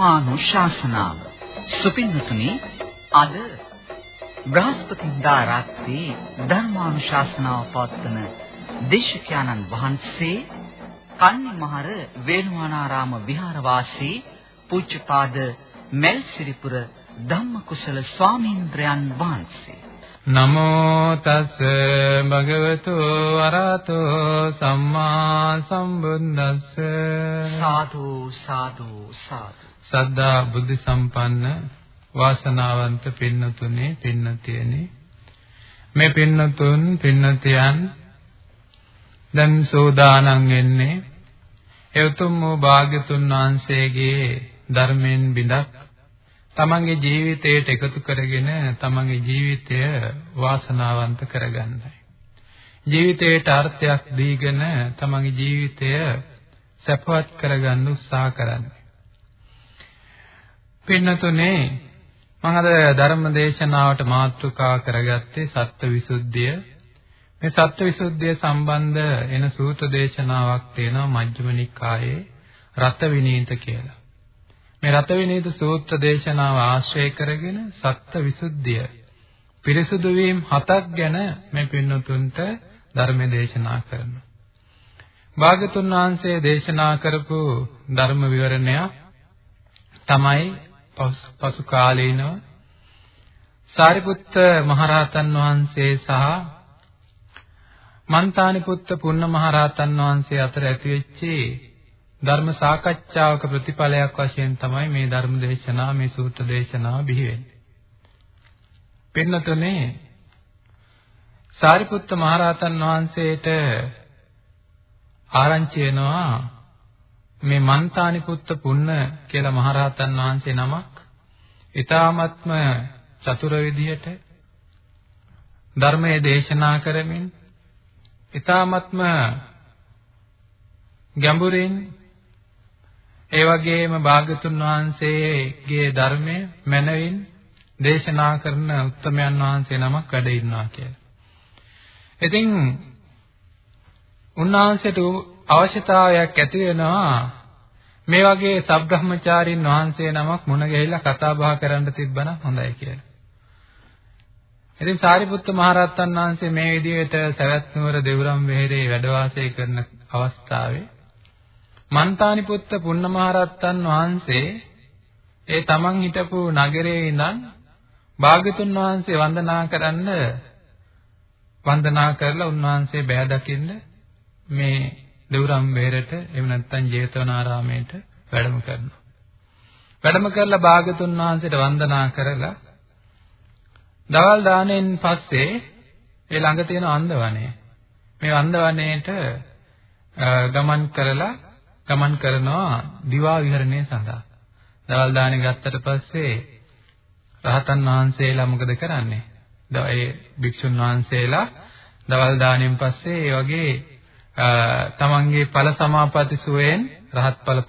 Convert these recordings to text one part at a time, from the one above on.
ධර්මානුශාසනාව. සුපින්නතුනි අද බ්‍රහස්පතින්දා රාත්‍රී ධර්මානුශාසනාව පවත්වන දේශකයන්න් වහන්සේ කන්නිමහර වේළුවනාරාම විහාරවාසී පූජ්‍යපාද මෙල්සිරිපුර ධම්මකුසල ස්වාමීන්ද්‍රයන් වහන්සේ. නමෝ තස් භගවතු අරහතෝ සම්මා සම්බුද්දස්ස. සාදු සාදු සාදු සද්ධා බුද්ධ සම්පන්න වාසනාවන්ත පින්නතුනේ පින්නතියනේ මේ පින්නතුන් පින්නතියන් දැන් සෝදානම් වෙන්නේ එවතුම් වූ භාග්‍යතුන් වහන්සේගේ ධර්මයෙන් බිඳක් තමන්ගේ ජීවිතයට එකතු කරගෙන තමන්ගේ ජීවිතය වාසනාවන්ත කරගන්නයි. ජීවිතයට අර්ථයක් දීගෙන තමන්ගේ ජීවිතය සැපවත් කරගන්න උත්සාහ කරන්නේ. පින්නතුනේ මම අද ධර්ම දේශනාවට මාතෘකා කරගත්තේ සත්‍වවිසුද්ධිය. මේ සත්‍වවිසුද්ධිය සම්බන්ධ එන සූත්‍ර දේශනාවක් තියෙනවා මජ්ක්‍ධිම නිකායේ රත විනීත කියලා. මේ රත විනීත සූත්‍ර දේශනාව ආශ්‍රය කරගෙන සත්ත්ව විසුද්ධිය පිරිසුදු වීම හතක් ගැන මේ පින්නතුන්ට ධර්ම දේශනා කරනවා. භාගතුන් වහන්සේ දේශනා කරපු ධර්ම විවරණය තමයි පසු කාලීනව සාරිපුත්ත මහරහතන් වහන්සේ සහ මන්තානි පුත්ත පුන්න මහරහතන් වහන්සේ අතර ඇතිවෙච්ච ධර්ම සාකච්ඡාවක ප්‍රතිඵලයක් වශයෙන් තමයි මේ ධර්ම දේශනාව මේ සූත්‍ර දේශනාව බිහි වෙන්නේ. පින්නතුනේ සාරිපුත්ත මහරහතන් වහන්සේට ආරංචි වෙනවා මේ මන්තානි පුත්ත පුන්න කියලා මහරහතන් වහන්සේ නමක් ඊ타ත්ම චතුර විදියට ධර්මයේ දේශනා කරමින් ඊ타ත්ම ගැඹුරින් ඒ වගේම භාගතුන් වහන්සේගේ ධර්මය මනවින් දේශනා කරන උත්තමයන් වහන්සේ නමක් වැඩ ඉන්නවා කියලා. ඉතින් උන්වහන්සේට අවශ්‍යතාවයක් ඇති වෙනවා මේ වගේ සබ්‍රහ්මචාරින් වහන්සේ නමක් මුණ ගැහිලා කතා බහ කරන්න තිබ්බනම් හොඳයි කියලා. ඉතින් සාරිපුත්ත මහරහතන් වහන්සේ මේ විදිහට සවැත් නුවර දෙවුරම් වෙහෙරේ වැඩ වාසය කරන අවස්ථාවේ මන්තානි පුත්ත පුන්නමහරත්තන් වහන්සේ ඒ තමන් හිටපු නගරයේ ඉඳන් භාග්‍යතුන් වහන්සේ වන්දනා කරන්න වන්දනා කරලා උන්වහන්සේ බෑ දකින්න මේ දෙවුරම් බේරට එහෙම නැත්නම් ජේතවනාරාමයට වැඩම කරනවා. වැඩම කරලා භාග්‍යතුන් වහන්සේට වන්දනා කරලා දවල් දාණයෙන් පස්සේ ඒ ළඟ තියෙන අන්දවණය මේ අන්දවණයට ගමන් කරලා ගමන් කරනවා දිවා විහරණය සඳහා. දවල් දාණය ගත්තට පස්සේ රහතන් වහන්සේලා මොකද කරන්නේ? ඒ භික්ෂුන් වහන්සේලා දවල් දාණයෙන් පස්සේ ඒ වගේ තමන්ගේ ඵල සමාපatti සුවයෙන් රහත් ඵල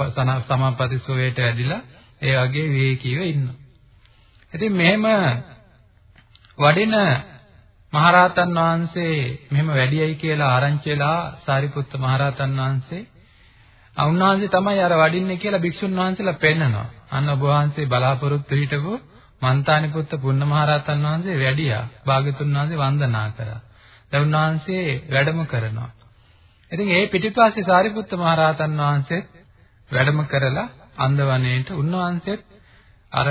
සමාපatti සුවයට ඇදිලා ඒ වගේ විවේකීව ඉන්නවා. ඉතින් මෙහෙම වඩින මහරහතන් වහන්සේ මෙහෙම වැඩියයි කියලා ආරංචි වෙලා සාරිපුත්ත මහරහතන් වහන්සේ උන්වහන්සේ තමයි අර වඩින්නේ කියලා භික්ෂුන් වහන්සේලා පෙන්නනවා. අන්න ඔබ වහන්සේ බලාපොරොත්තු හිටපු මන්තානි පුත්ත පුන්නමහරහතන් වහන්සේ වැඩියා. භාග්‍යතුන් වහන්සේ වන්දනා කරා. දැන් උන්වහන්සේ වැඩම කරනවා. ඉතින් ඒ පිටිපස්සේ සාරිපුත්ත මහරහතන් වහන්සේ වැඩම කරලා අන්දවණේට උන්වහන්සේත් අර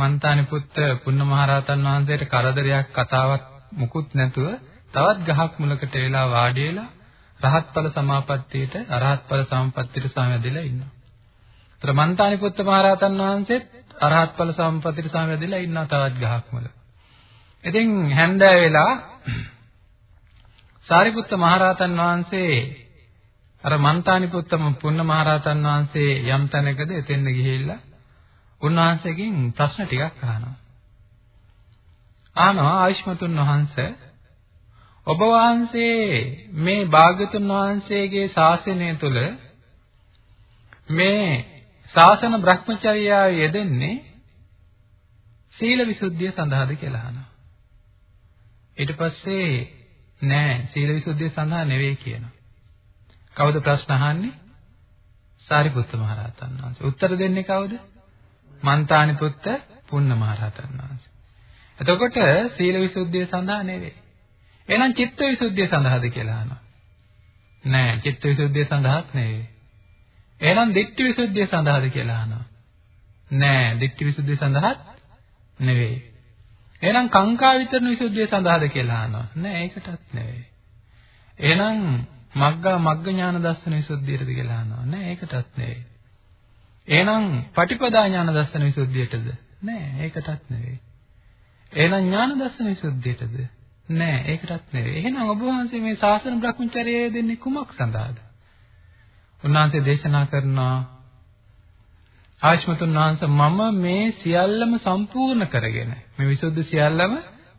මන්තානි පුත්ත පුන්නමහරහතන් වහන්සේට කරදරයක් කතාවක් මුකුත් නැතුව තවත් ගහක් මුලකට වෙලා වාඩි වෙලා රහත් ඵල සමාපත්තියට අරහත් ඵල සම්පත්තියට සමවැදෙලා ඉන්නවා. ඒතර මන්තානි පුත්ත මහරහතන් වහන්සේත් අරහත් ඵල සම්පත්තියට සමවැදෙලා ඉන්නවා තවත් ගහක් මුල. ඉතින් හැන්දෑ වෙලා සාරිපුත්ත මහරහතන් වහන්සේ අර මන්තානි පුත්ත පුන්න මහරහතන් වහන්සේ යම් තැනකද එතෙන්ද ගිහිල්ලා උන්වහන්සේගෙන් ප්‍රශ්න ටිකක් අහනවා. අහනවා ආයුෂ්මතුන් වහන්සේ ඔබ වහන්සේ මේ භාග්‍යතුන් වහන්සේගේ ශාසනය තුල මේ ශාසන භ්‍රමචර්යාව යෙදෙන්නේ සීල විසුද්ධිය සඳහාද කියලා අහනවා. ඊට පස්සේ නෑ සීල විසුද්ධිය සඳහා නෙවෙයි කියනවා. කවුද ප්‍රශ්න අහන්නේ? සාරිපුත්ත මහ රහතන් වහන්සේ. උත්තර දෙන්නේ කවුද? මන්තානි පුත්ත පුන්න මහරහතන් වහන්සේ. එතකොට සීල විසුද්ධිය සඳහා නෙවෙයි. එහෙනම් චිත්ත විසුද්ධිය සඳහාද කියලා අහනවා. නෑ චිත්ත විසුද්ධිය සඳහාත් නෙවෙයි. එහෙනම් දිට්ඨි විසුද්ධිය සඳහාද කියලා අහනවා. නෑ දිට්ඨි විසුද්ධිය සඳහාත් නෙවෙයි. එහෙනම් කාංකා විතරන විසුද්ධිය සඳහාද කියලා අහනවා. නෑ ඒකටත් නෙවෙයි. එහෙනම් මග්ගා මග්ග ඥාන දර්ශන විසුද්ධියටද කියලා අහනවා. නෑ ඒකටත් නෙවෙයි. එහෙනම් පටිපදා ඥාන දර්ශන විසුද්ධියටද? නෑ ඒකටත් නෙවෙයි. එහෙනම් ඥාන දර්ශන විසුද්ධියටද? නෑ ඒකටත් නෙවෙයි. එහෙනම් ඔබ වහන්සේ මේ ශාසන භ්‍රමචර්යය දෙන්නේ කුමක් සඳහාද? උන්වහන්සේ දේශනා කරනවා ආශ්මතුන් වහන්සේ මම මේ සියල්ලම සම්පූර්ණ කරගෙන මේ විසුද්ධි සියල්ලම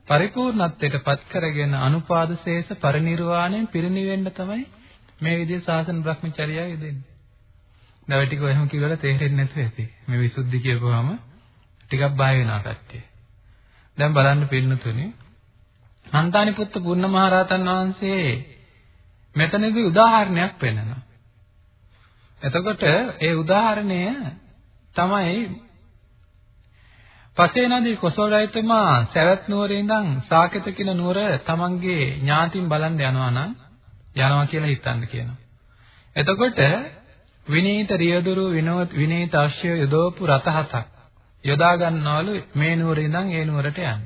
පරිපූර්ණත්වයට පත් කරගෙන අනුපාද ශේෂ පරිනිර්වාණයෙන් පිරිනිවෙන්න තමයි මේ විදිහේ ශාසන භ්‍රමචර්යය යෙදෙන්නේ. දැන් ටික එහෙම කිව්වලා තේරෙන්නේ නැතුව ඇති. මේ විසුද්ධි කියපුවාම ටිකක් බය වෙනවා කට්ටිය. දැන් බලන්න පින්නතුනේ නන්දානි පුත්ත පුන්න මහරහතන් වහන්සේ මෙතනදී උදාහරණයක් පෙන්නනවා. එතකොට ඒ උදාහරණය තමයි පසේ නදී කොසෝලයිතුමා සවැත් නුවරේ ඉඳන් සාකෙත කියන නුවර තමන්ගේ ඥාතින් බලන්න යනවා නම් යනවා කියලා හිතන්න කියනවා. එතකොට විනීත රියදුරු විනෝත් විනීත අවශ්‍ය යදෝපු රත හතක් යොදා ගන්නවලු මේ නුවරේ ඉඳන් ඒ නුවරට යන්න.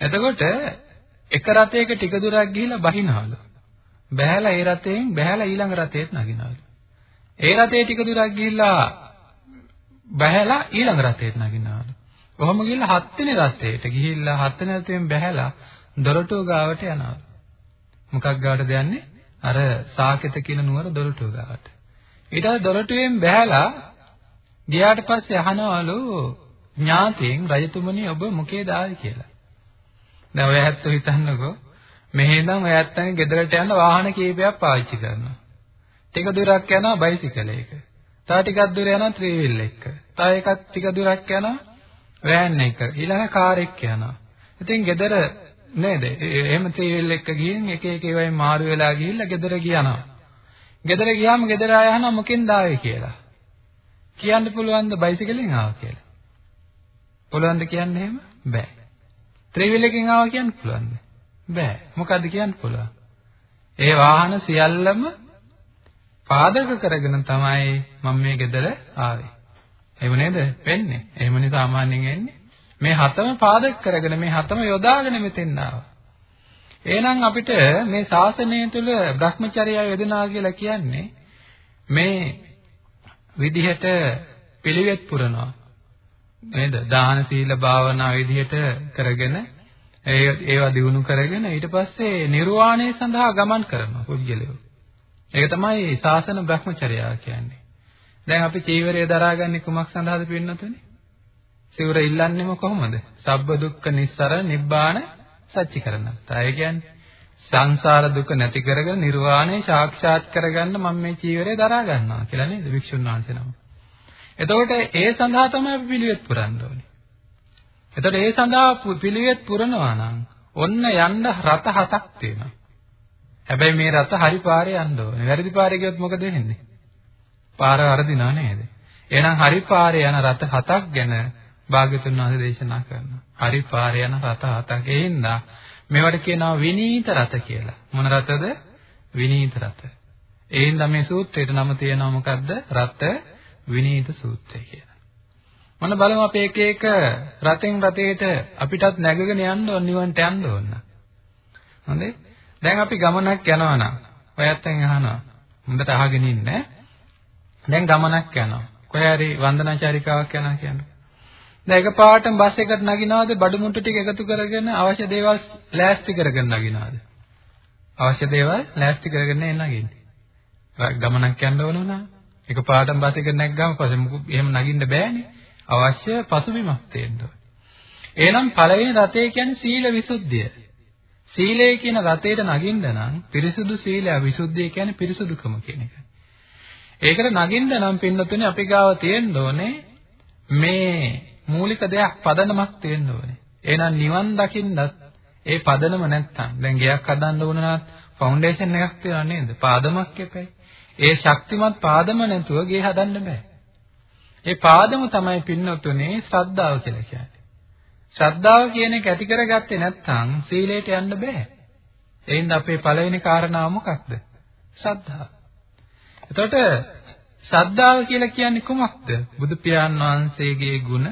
එතකොට එක රථයක ටික දුරක් ගිහිල්ලා බහිනවලු. බහැලා ඒ රථයෙන් බහැලා ඊළඟ රථයට නගිනවලු. ඒ රථයේ ටික දුරක් ගිහිල්ලා බහැලා ඊළඟ රථයට නගිනවලු. කොහොම ගිහිල්ලා හත්වෙනි රථයට ගිහිල්ලා හත්වෙනි රථයෙන් බහැලා දොරටුව ගාවට යනවා. මොකක් ගාවටද යන්නේ? අර සාකෙත කියන නුවර දොරටුව ගාවට. ඊට පස්සේ දොරටුවෙන් බහැලා ගියාට පස්සේ අහනවලු ඥාතීන් රජතුමනි ඔබ මොකේද ආවේ කියලා. දැන් ඔය ඇත්ත හිතන්නකෝ මෙහෙ ඉඳන් ඔය ඇත්තන්ගේ ගෙදරට යන වාහන කීපයක් පාවිච්චි කරනවා. ටික දුරක් යනවා බයිසිකලයක. තව ටිකක් දුර යනවා ත්‍රිවිල් එක. තව එකක් ටික දුරක් යනවා වෑන් එක. ඊළඟ කාර් එක යනවා. ඉතින් ගෙදර නේද? එහෙම ත්‍රිවිල් එක ගිහින් එක එක ඒවායින් මාරු වෙලා ගිහිල්ලා ගෙදර ගියනවා. ගෙදර ගියාම ගෙදර ආය අහනවා මොකෙන්ද ආවේ කියලා. කියන්න පුළුවන්ද බයිසිකලෙන් ආවා කියලා? පුළුවන්ද කියන්න එහෙම? බෑ. ත්‍රිවිල් එකෙන් ආවා කියන්න පුළුවන්ද? බෑ. මොකද්ද කියන්න පුළුවන්? ඒ වාහන සියල්ලම පාදක කරගෙන තමයි මම මේ ගෙදර ආවේ. එහෙම නේද? වෙන්නේ. එහෙමනේ සාමාන්‍යයෙන් එන්නේ. මේ හතම පාදක කරගෙන මේ හතම යොදාගෙන මෙතෙන් ආවා. එහෙනම් අපිට මේ ශාසනය තුල Brahmacharya යෙදෙනවා කියලා කියන්නේ මේ විදිහට පිළිවෙත් පුරනවා. නේද? දාන සීල භාවනා විදිහට කරගෙන ඒ ඒවා දිනු කරගෙන ඊට පස්සේ නිර්වාණය සඳහා ගමන් කරනවා පුජ්‍යලයෝ. ඒක තමයි ශාසන Brahmacharya කියන්නේ. දැන් අපි චීවරය දරාගන්නේ කුමක් සඳහාද පින්නතුනේ? සිවුර ඉල්ලන්නේම කොහොමද? සබ්බ දුක්ඛ නිස්සර නිබ්බාන සච්චිකරණත්ත. ඒ කියන්නේ සංසාර දුක නැති කරගෙන නිර්වාණය සාක්ෂාත් කරගන්න මම මේ චීවරය දරා ගන්නවා කියලා නේද වික්ෂුන් වහන්සේ නම. එතකොට ඒ සඳහා තමයි අපි පිළිවෙත් පුරන්න ඕනේ. එතකොට ඒ සඳහා පිළිවෙත් පුරනවා නම් ඔන්න යන්න රත හතක් තියෙනවා. හැබැයි මේ රත හරි පාරේ යන්න ඕනේ. වැරදි පාරේ ගියොත් මොකද වෙන්නේ? පාර වරදිනා නේද? එහෙනම් හරි පාරේ යන රත හතක් ගැන භාග්‍යතුන් වහන්සේ දේශනා කරනවා. හරි පාරේ යන රත හතක්. ඒ හින්දා මේවට කියනවා විනීත රත කියලා. මොන රතද? විනීත රත. ඒ හින්දා මේ සූත්‍රයට නම තියෙනවා මොකද්ද? රත විනීත සූත්‍රය කියලා. මොන බලමු අපි එක එක රතෙන් රතේට අපිටත් නැගගෙන යන්න ඕන නිවන්ට යන්න ඕන. හොඳේ? දැන් අපි ගමනක් යනවා නම් ඔයත්ෙන් අහනවා. හොඳට අහගෙන ඉන්න. දැන් ගමනක් යනවා. කොහේ හරි වන්දනාචාරිකාවක් යනවා කියන්නේ. දැන් එකපාරටම බස් එකට නගිනවද බඩමුට්ටු ටික එකතු කරගෙන අවශ්‍ය දේවල් ලෑස්ති කරගෙන නගිනවද? අවශ්‍ය දේවල් ලෑස්ති කරගෙන නගින්නේ. ගමනක් යන්න ඕන නම් එකපාරටම බස් එකට නැග්ගම පස්සේ මොකද එහෙම නගින්න බෑනේ. අවශ්‍ය පසුබිමක් තියෙන්න ඕනේ. එහෙනම් පළවෙනි රතේ කියන්නේ සීල විසුද්ධිය. සීලය කියන රතේට නගින්න නම් පිරිසුදු සීලය විසුද්ධිය කියන්නේ පිරිසුදුකම කියන එක. ඒකට නගින්න නම් පින්නතුනේ අපි ගාව තියෙන්න ඕනේ මේ මූලික දෙයක් පදනමක් තියෙන්න ඕනේ. එහෙනම් නිවන් දකින්නත් ඒ පදනම නැත්තම් දැන් ගෙයක් හදන්න ඕන නම් ෆවුන්ඩේෂන් එකක් තියනවා නේද? පාදමක් එපැයි. ඒ ශක්තිමත් පාදම නැතුව ගේ හදන්න බෑ. ඒ පාදම තමයි පින්නතුනේ ශ්‍රද්ධාව කියලා කියන්නේ. ශ්‍රද්ධාව කියන එක ඇති කරගත්තේ නැත්නම් සීලයට යන්න බෑ. එහෙනම් අපේ පළවෙනි කාරණාව මොකක්ද? ශ්‍රද්ධාව. එතකොට ශ්‍රද්ධාව කියලා කියන්නේ කුමක්ද? බුදු පියාණන් වහන්සේගේ ගුණ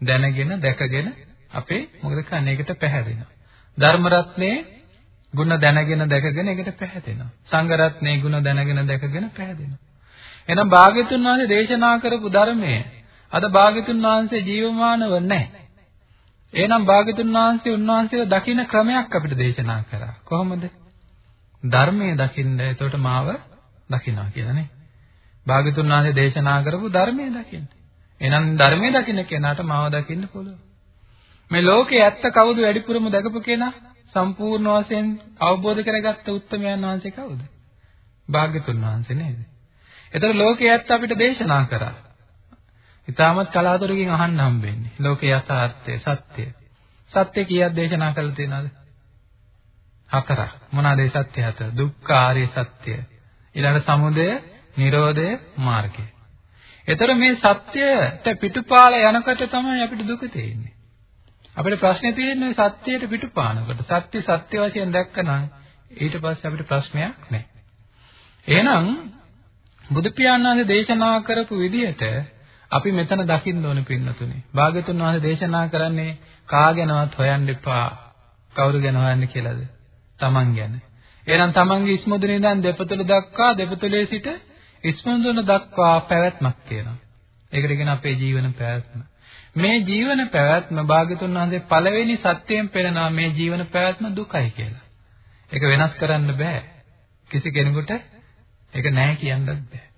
දැනගෙන දැකගෙන අපේ මොකද කරන්නේ? ඒකට පැහැදෙනවා. ධර්ම රත්නේ ගුණ දැනගෙන දැකගෙන ඒකට පැහැදෙනවා. සංඝ රත්නේ ගුණ දැනගෙන දැකගෙන පැහැදෙනවා. එහෙනම් භාග්‍යතුන් වහන්සේ දේශනා කරපු ධර්මය අද භාග්‍යතුන් වහන්සේ ජීවමානව නැහැ. එහෙනම් භාග්‍යතුන් වහන්සේ උන්වහන්සේව දකින්න ක්‍රමයක් අපිට දේශනා කරා. කොහොමද? ධර්මයේ දකින්න එතකොට මාව දකින්නවා කියලා නේ. භාග්‍යතුන් වහන්සේ දේශනා කරපු ධර්මයේ දකින්න. එහෙනම් ධර්මයේ දකින්න කෙනාට මාව දකින්න පුළුවන්. මේ ලෝකේ ඇත්ත කවුද වැඩිපුරම දැකපු කෙනා? සම්පූර්ණ වශයෙන් අවබෝධ කරගත්ත උත්තමයන් වහන්සේ කවුද? භාග්‍යතුන් වහන්සේ නේද? එතකොට ලෝකයේ ඇත්ත අපිට දේශනා කරා. ඊටමත් කලාතුරකින් අහන්න හම්බෙන්නේ. ලෝකේ යථාර්ථය සත්‍ය. සත්‍ය කීයක් දේශනා කළා තියෙනවද? හතරක්. මොනවාද ඒ සත්‍ය හතර? දුක්ඛ ආර්ය සත්‍ය. ඊළඟ සමුදය, නිරෝධය, මාර්ගය. එතකොට මේ සත්‍යයට පිටුපාල යනකොට තමයි අපිට දුක තියෙන්නේ. අපිට ප්‍රශ්නේ තියෙන්නේ සත්‍යයට පිටුපානකොට. සත්‍ය සත්‍ය වශයෙන් දැක්කනම් ඊට පස්සේ අපිට ප්‍රශ්නයක් නැහැ. එහෙනම් බුදු පියාණන් දේශනා කරපු විදිහට අපි මෙතන දකින්න ඕනේ පින්නතුනේ. භාගතුන් වහන්සේ දේශනා කරන්නේ කා ගැනවත් හොයන්න එපා. කවුරු ගැන හොයන්න කියලාද? Taman ගැන. එහෙනම් Tamanගේ ඉස්මුදුනේ ඉඳන් දෙපතුල දක්වා දෙපතුලේ සිට ඉස්මුදුන දක්වා පැවැත්මක් තියෙනවා. ඒකට කියන අපේ ජීවන පැවැත්ම. මේ ජීවන පැවැත්ම භාගතුන් වහන්සේ පළවෙනි සත්‍යයෙන් පෙන්නනවා මේ ජීවන පැවැත්ම දුකයි කියලා. ඒක වෙනස් කරන්න බෑ. කිසි කෙනෙකුට ඒක නැහැ කියන්නත් බෑ.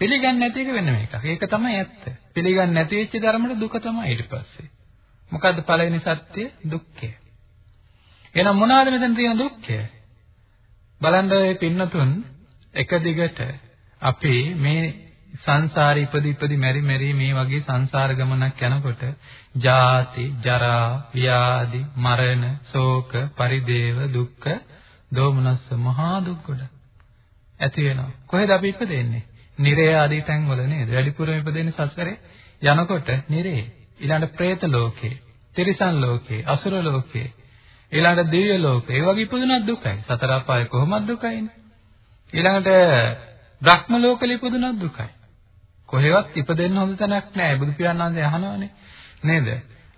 පිළිගන්නේ නැති එක වෙනම එකක්. ඒක තමයි ඇත්ත. පිළිගන්නේ නැති වෙච්ච ධර්මවල දුක තමයි ඊට පස්සේ. මොකද්ද පළවෙනි සත්‍ය? දුක්ඛය. එහෙනම් මොනවාද මෙතන තියෙන දුක්ඛය? බලන්න මේ පින්නතුන් එක දිගට අපි මේ සංසාරේ ඉපදි ඉපදි මෙරි මෙරි මේ වගේ සංසාර ගමනක් යනකොට ජාති ජරා ව්‍යාධි මරණ ශෝක පරිදේව දුක්ඛ දෝමනස්ස මහා දුක් කොට ඇති වෙනවා කොහෙද අපි ඉපදෙන්නේ නිරය ආදී තැන්වල නේද? වැඩිපුරම ඉපදෙන්නේ සසරේ යනකොට නිරේ. ඊළඟ പ്രേත ලෝකේ, තිරිසන් ලෝකේ, අසුර ලෝකේ, ඊළඟ දිව්‍ය ලෝකේ. ඒ වගේ ඉපදුනත් දුකයි. සතර අපායේ කොහොමද දුකයිනේ? ඊළඟට බ්‍රහ්ම ලෝකෙල ඉපදුනත් දුකයි. කොහෙවත් ඉපදෙන්න හොඳ තැනක් නැහැ. බුදු පියාණන්සේ අහනවානේ. නේද?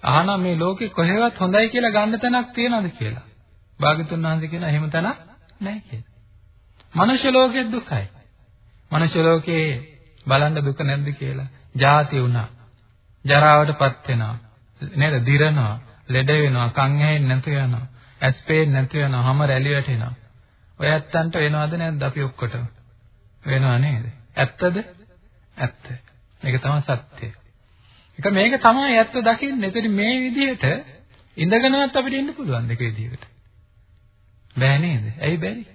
අහනවා මේ ලෝකේ කොහෙවත් හොඳයි කියලා ගන්න තැනක් තියනවද කියලා. භාගතුන් වහන්සේ කියන එහෙම තැනක් නැහැ කියලා. මනුෂ්‍ය ලෝකෙ දුකයි. මනුෂ්‍ය ලෝකේ බලන්න දුක නැද්ද කියලා. ජාති වුණා. ජරාවටපත් වෙනවා. නේද? දිරනවා, ලෙඩ වෙනවා, කන් ඇහෙන්නේ නැතු වෙනවා, ඇස් පේන්නේ නැතු වෙනවා, හැම රැලි වැටෙනවා. ඔය ඇත්තන්ට වෙනවද නැද්ද අපි ඔක්කොටම? වෙනව නේද? ඇත්තද? ඇත්ත. මේක තමයි සත්‍යය. ඒක මේක තමයි ඇත්ත දකින්නේ. ඒතර මේ විදිහට ඉඳගෙනවත් අපිට ඉන්න පුළුවන් දෙක විදිහකට. බෑ නේද? ඇයි බැරි?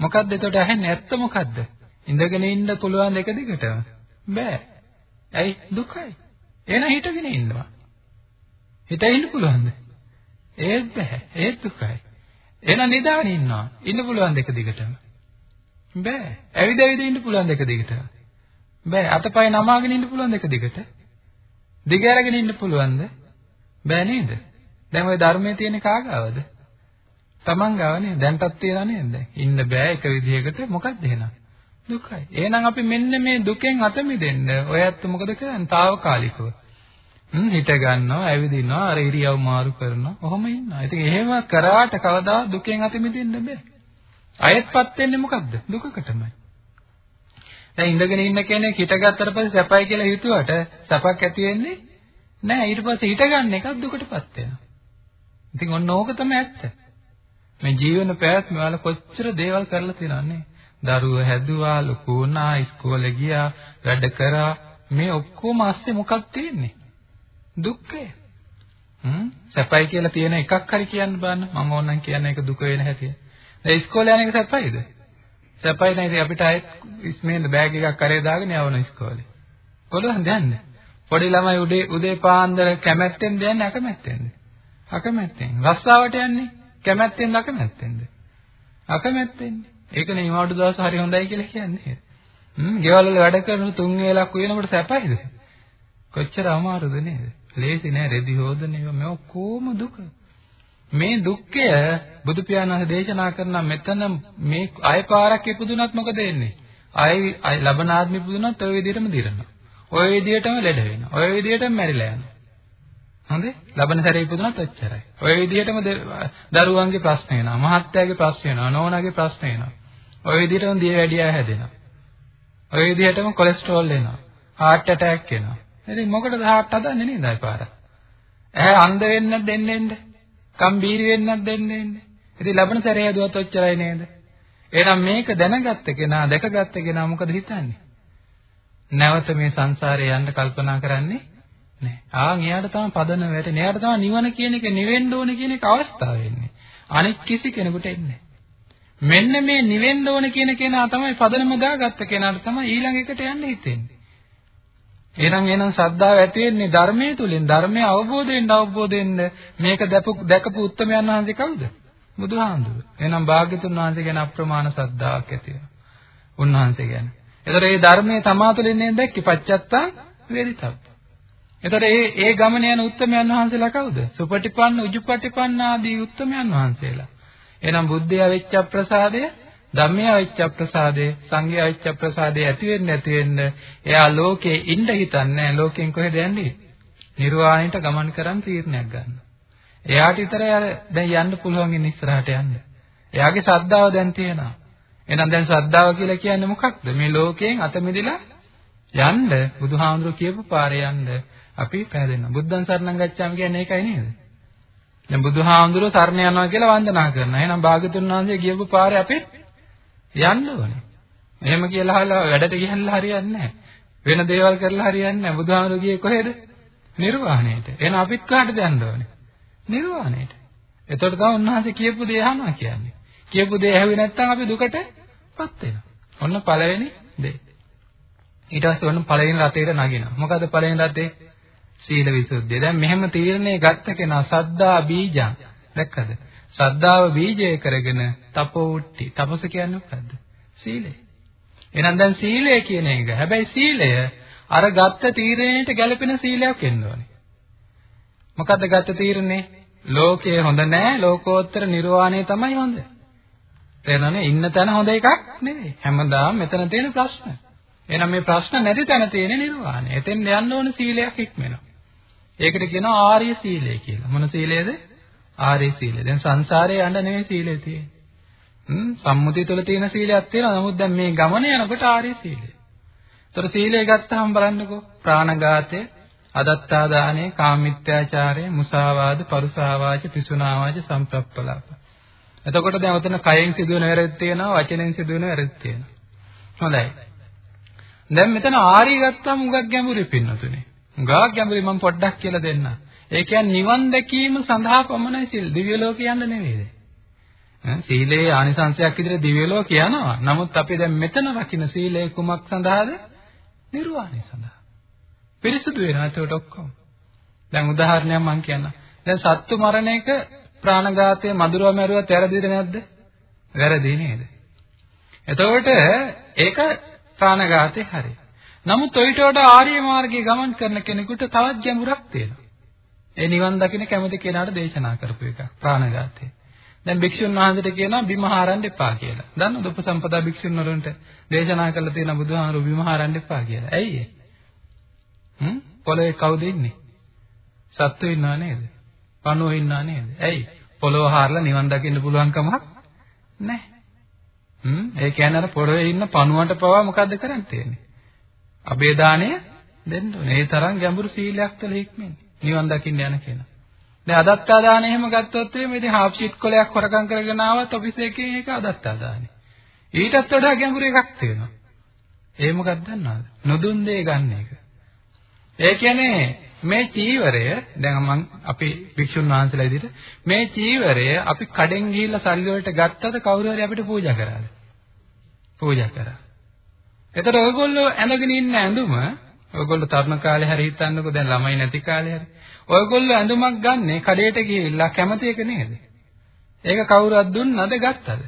මොකද්ද එතකොට ඇහෙන්නේ ඇත්ත මොකද්ද? ඉඳගෙන ඉන්න පුළුවන් එක දිගටම බෑ. ඇයි දුකයි. එහෙනම් හිටගෙන ඉන්නවා. හිටින් ඉන්න පුළුවන්ද? ඒත් බෑ. ඒත් දුකයි. එහෙනම් නිදාගෙන ඉන්නවා. ඉන්න පුළුවන් දෙක දිගටම. බෑ. ඇවිද ඇවිද ඉන්න පුළුවන් දෙක දිගටම. බෑ. අතපය නමාගෙන ඉන්න පුළුවන් දෙක දිගට. දිග අරගෙන ඉන්න පුළුවන්ද? බෑ නේද? දැන් ওই ධර්මයේ තියෙන කාගාවද? Taman ගාව නේද? දැන්ටත් තියලා නේද? ඉන්න බෑ එක විදිහකට මොකක්ද එහෙනම්? දුකයි. එහෙනම් අපි මෙන්න මේ දුකෙන් අත මිදෙන්න ඔය ඇත්ත මොකද කරන්නේ? తాවකාලිකව. හ්ම් හිට ගන්නවා, ඇවිදිනවා, අර ඉරියව් මාරු කරනවා. ඔහොම ඉන්නවා. ඉතින් එහෙම කරාට කවදා දුකෙන් අත මිදෙන්න බෑ. අයත්පත් වෙන්නේ මොකද්ද? දුකකටමයි. දැන් ඉඳගෙන ඉන්න කෙනෙක් හිටගත්තට පස්සේ සැපයි කියලා හිතුවට සැපක් ඇති වෙන්නේ නැහැ. ඊට පස්සේ හිටගන්න එකක් දුකටපත් වෙනවා. ඉතින් ඔන්න ඕක තමයි ඇත්ත. මේ ජීවන පැවැත්ම වල කොච්චර දේවල් කරලා තියෙනවන්නේ. දරුව හැදුවා, ලොකු වුණා, ඉස්කෝලේ ගියා, වැඩ කරා. මේ ඔක්කොම ASCII මොකක්ද තියෙන්නේ? දුක්ඛය. හ්ම් සැපයි කියලා තියෙන එකක් හරි කියන්න බලන්න. මම ඕනනම් කියන්නේ ඒක දුක වෙන හැටි. දැන් ඉස්කෝලේ යන එක සැපයිද? සැපයි නේද අපිට ආයෙත් ඉස්මේන බෑග් එකක් කරේ දාගෙන යවන ඉස්කෝලේ. කොහොමද යන්නේ? පොඩි ළමයි උදේ උදේ පාන්දර කැමැත්තෙන්ද යන්නේ අකමැත්තෙන්ද? අකමැත්තෙන්. රස්සාවට යන්නේ කැමැත්තෙන්ද අකමැත්තෙන්ද? අකමැත්තෙන්. ඒකනේ හිමාඩු දවස හරි හොඳයි කියලා කියන්නේ. හ්ම් ගෙවල් වල වැඩ කරන තුන් වේලක් වෙනකොට සැපයිද? කොච්චර අමාරුද නේද? ලේසි නෑ රෙදි හොදන ඒවා මේ ඔක්කොම දුක. මේ දුක්ඛය බුදු පියාණන් දේශනා කරන මෙතන මේ අයපාරක් ඉපදුනත් මොකද වෙන්නේ? අය ලබන ආත්මෙ ඉපදුනත් ඔය විදිහටම දිරනවා. ඔය විදිහටම ලෙඩ වෙනවා. ඔය විදිහටම මැරිලා යනවා. හරි? ලබන සැරේ ඉපදුනත් ඔච්චරයි. ඔය විදිහටම දරුවන්ගේ ප්‍රශ්න වෙනවා, මහත්තයාගේ ප්‍රශ්න වෙනවා, නෝනාගේ ප්‍රශ්න වෙනවා. ඔය විදිහටම දියවැඩියා හැදෙනවා. ඔය විදිහටම කොලෙස්ටරෝල් එනවා. heart attack එනවා. ඉතින් මොකටද heart හදන්නේ නේද අපාර? ඇහැ අන්ධ වෙන්නත් දෙන්නේ නැන්නේ. කම්බීරි වෙන්නත් දෙන්නේ නැන්නේ. ඉතින් ලබන සැරේ හදුවත් ඔච්චරයි නේද? එහෙනම් මේක දැනගත්ත කෙනා, දැකගත්ත කෙනා මොකද හිතන්නේ? නැවත මේ සංසාරේ යන්න කල්පනා කරන්නේ නැහැ. ආන් එයාට තමයි පදන වැටෙන්නේ. එයාට තමයි නිවන කියන එක නිවෙන්න ඕනේ කියන එක අවස්ථාව වෙන්නේ. අනෙක් කිසි කෙනෙකුට එන්නේ මෙන්න මේ නිවෙන්න ඕන කියන කෙනා තමයි පදනම දාගත්ත කෙනාට තමයි ඊළඟ එකට යන්න හිතෙන්නේ. එහෙනම් එහෙනම් ශ්‍රද්ධාව ඇති වෙන්නේ ධර්මයේ තුලින් ධර්මය අවබෝධ වෙන්න අවබෝධ වෙන්න මේක දැකපු උත්තමයන් වහන්සේ කවුද? බුදුහාමුදුරුවෝ. එහෙනම් භාග්‍යතුන් වහන්සේ ගැන අප්‍රමාණ ශ්‍රද්ධාවක් ඇති වෙනවා. උන්වහන්සේ ගැන. ඒතර මේ ධර්මයේ තමා තුළින් නේද දැක්කේ පච්චත්තා වේදිතබ්බ. ඒතර මේ ඒ ගමන යන උත්තමයන් වහන්සේලා කවුද? සුපටිපන්න, උජුපටිපන්න ආදී උත්තමයන් වහන්සේලා. එහෙනම් බුද්ධය වෙච්ච ප්‍රසාදය, ධම්මය වෙච්ච ප්‍රසාදය, සංඝය වෙච්ච ප්‍රසාදය ඇති වෙන්න ඇති වෙන්න එයා ලෝකේ ඉන්න හිතන්නේ ලෝකෙන් කොහෙද යන්නේ? නිර්වාණයට ගමන් කරන් තීරණයක් ගන්න. එයාට විතරයි අර දැන් යන්න පුළුවන් ඉන්න ඉස්සරහට යන්න. එයාගේ ශ්‍රද්ධාව දැන් තියෙනවා. එහෙනම් දැන් ශ්‍රද්ධාව කියලා කියන්නේ මොකක්ද? මේ ලෝකයෙන් අත මිදලා යන්න බුදුහාමුදුරුවෝ කියපු පාරේ යන්න අපි පැහැදෙනවා. බුද්ධං සරණං ගච්ඡාම කියන්නේ ඒකයි නේද? දැන් බුදුහාමුදුරුවෝ සරණ යනවා කියලා වන්දනා කරනවා. එහෙනම් භාගතුන් වහන්සේ කියපු පාරේ අපි යන්න ඕනේ. එහෙම කියලා අහලා වැඩට ගියන්ලා හරියන්නේ නැහැ. වෙන දේවල් කරලා හරියන්නේ නැහැ. බුදුහාමුදුරුවෝ ගියේ කොහෙද? නිර්වාණයට. එහෙනම් අපිත් කාටද යන්න ඕනේ? නිර්වාණයට. එතකොට තමයි උන්වහන්සේ කියපු දේ අහනවා කියන්නේ. කියපු දේ ඇහුවේ නැත්නම් අපි දුකටපත් වෙනවා. ඔන්න පළවෙනි දේ. ඊට පස්සේ ඔන්න පළවෙනි රතේට නගිනවා. මොකද පළවෙනි රතේ? සීල විසුද්ධිය. දැන් මෙහෙම තීරණය ගත්ත කෙනා සද්දා බීජං. දැක්කද? ශ්‍රද්ධාව බීජය කරගෙන තපෝට්ටි. තපස කියන්නේ මොකද්ද? සීලය. එහෙනම් දැන් සීලය කියන එක. හැබැයි සීලය අර ගත්ත තීරණයට ගැළපෙන සීලයක් වෙන්න ඕනේ. මොකද්ද ගත්ත තීරණේ? ලෝකයේ හොඳ නෑ ලෝකෝත්තර නිර්වාණය තමයි හොඳ. තේරෙනවනේ ඉන්න තැන හොඳ එකක් නෙවෙයි. හැමදාම මෙතන තියෙන ප්‍රශ්න. එහෙනම් මේ ප්‍රශ්න නැති තැන තියෙන නිර්වාණය. එතෙන් යන්න ඕන සීලයක් ඉක්මනවා. ඒකට කියනවා ආර්ය සීලය කියලා. මොන සීලයද? ආර්ය සීලය. දැන් සංසාරේ යන්න නෙවෙයි සීලය තියෙන්නේ. හ්ම් සම්මුතිය තුළ තියෙන සීලයක් තියෙනවා. නමුත් දැන් මේ ගමන යනකොට ආර්ය සීලය. ඒතර සීලය ගත්තාම බලන්නකෝ ප්‍රාණඝාතය, අදත්තා දානය, කාමමිත්‍යාචාරය, මුසාවාද, පරුසාවාච, පිසුනාවාච, සම්ප්‍රප්පලාප. එතකොට දැන් උතන කයෙන් සිදුවෙන වැරද්ද තියෙනවා, වචනෙන් සිදුවෙන වැරද්ද තියෙනවා. හොඳයි. දැන් මෙතන ආරි ගත්තාම උගක් ගැඹුරු පින්නතුනේ. උගක් ගැඹුරු මම පොඩ්ඩක් කියලා දෙන්න. ඒ කියන්නේ නිවන් දැකීම සඳහා පමණයි සිල්. දිව්‍ය ලෝක යන්න නෙවෙයිද? සීලේ ආනිසංශයක් විදිහට දිව්‍ය ලෝක යනවා. නමුත් අපි දැන් මෙතන රකින්න සීලය කුමක් සඳහාද? නිර්වාණය සඳහා. පිරිසුදු වෙනවා ඒකට ඔක්කොම. දැන් උදාහරණයක් මම කියන්නම්. දැන් සත්තු මරණ එක ප්‍රාණඝාතය මధుරව මැරුවත් වැරදිද නැද්ද? වැරදි නේද? එතකොට ඒක ප්‍රාණඝාතේ හරි. නමුත් ඔయిత වඩා ආර්ය මාර්ගයේ ගමන් කරන කෙනෙකුට තවත් ගැඹුරක් තියෙනවා. ඒ නිවන් දකින්න කැමති කෙනාට දේශනා කරපු එක ප්‍රාණඝාතය. දැන් භික්ෂුන් වහන්සේට කියනවා බිම හාරන්න එපා කියලා. දන්නවද උපසම්පදා භික්ෂුන් වරුන්ට දේශනා කරලා තියෙන බුදුහාමුදුරු බිම හාරන්න එපා කියලා. ඇයි ඒ? හ්ම් පොළවේ කවුද ඉන්නේ? සත්තු ඉන්නව නේද? පණුව ඉන්නව නේද? ඇයි? පොළව හාරලා නිවන් දකින්න පුළුවන් කමක් නැහැ. හ්ම් ඒ කියන්නේ අර පොළවේ ඉන්න පණුවට පවා මොකද්ද කරන්න තියෙන්නේ? අබේදානය දෙන්න ඕනේ. ඒ තරම් ගැඹුරු සීලයක් තුළ හික්මන්නේ. නිවන් දකින්න යන කෙනා. දැන් අදත්තා දාන එහෙම ගත්තොත් එහෙම ඉතින් හාෆ් ෂීට් කොලයක් හොරකම් කරගෙන ආවත් ඔෆිස් එකේ ඒක අදත්තා දානේ. ඊටත් වඩා ගැඹුරු එකක් තියෙනවා. ඒ මොකක්ද දන්නවද? නොදුන් දේ ගන්න එක. ඒ කියන්නේ මේ චීවරය දැන් මම අපි භික්ෂුන් වහන්සේලා විදිහට මේ චීවරය අපි කඩෙන් ගිහිල්ලා සල්ලි වලට ගත්තද කවුරු හරි අපිට පූජා කරාද? පූජා කරා. එතකොට ඔයගොල්ලෝ ඇඳගෙන ඉන්න ඇඳුම ඔයගොල්ලෝ තරුණ කාලේ හරි හිතන්නකෝ දැන් ළමයි නැති කාලේ හරි. ඔයගොල්ලෝ ඇඳුමක් ගන්නේ කඩේට ගිහිල්ලා කැමති එක නේද? ඒක කවුරුත් දුන්නද ගත්තද?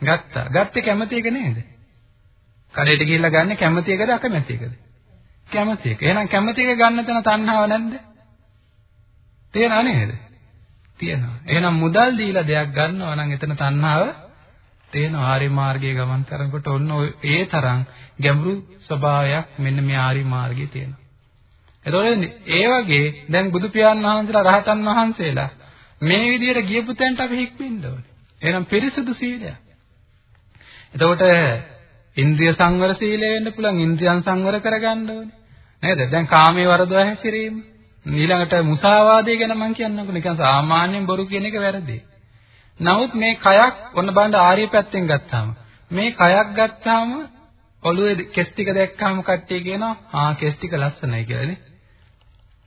ගත්තා. ගත්තේ කැමති එක නේද? කඩේට ගිහිල්ලා ගන්න කැමති එකද අකමැති එකද? කැමති එක. එහෙනම් කැමති එක ගන්න තැන තණ්හාව නැද්ද? තියෙනව නේද? තියෙනවා. එහෙනම් මුදල් දීලා දෙයක් ගන්නවා නම් එතන තණ්හාව තියෙනවා. ආර්ය මාර්ගයේ ගමන් කරනකොට ඔන්න ඒ තරම් ගැඹුරු ස්වභාවයක් මෙන්න මේ ආර්ය මාර්ගයේ තියෙනවා. එතකොට ඒ වගේ දැන් බුදු පියාණන් වහන්සේලා රහතන් වහන්සේලා මේ විදිහට ගියපු තැනට අපි හික්මින්න ඕනේ. එහෙනම් පිරිසුදු සීලය. එතකොට ඉන්ද්‍රිය සංවර සීලය වෙන්න පුළුවන් ඉන්ද්‍රියන් සංවර කරගන්න ඕනේ. නේද? දැන් කාමයේ වරදව හැසිරීම. ඊළඟට මුසාවාදය ගැන මම කියන්නම්කො නිකන් සාමාන්‍යයෙන් බොරු කියන එක වැරදි. නමුත් මේ කයක් ඔන්න බලන්න ආර්ය පැත්තෙන් ගත්තාම මේ කයක් ගත්තාම ඔළුවේ කෙස් ටික දැක්කාම කට්ටිය කියනවා ආ කෙස් ටික ලස්සනයි කියලා නේ.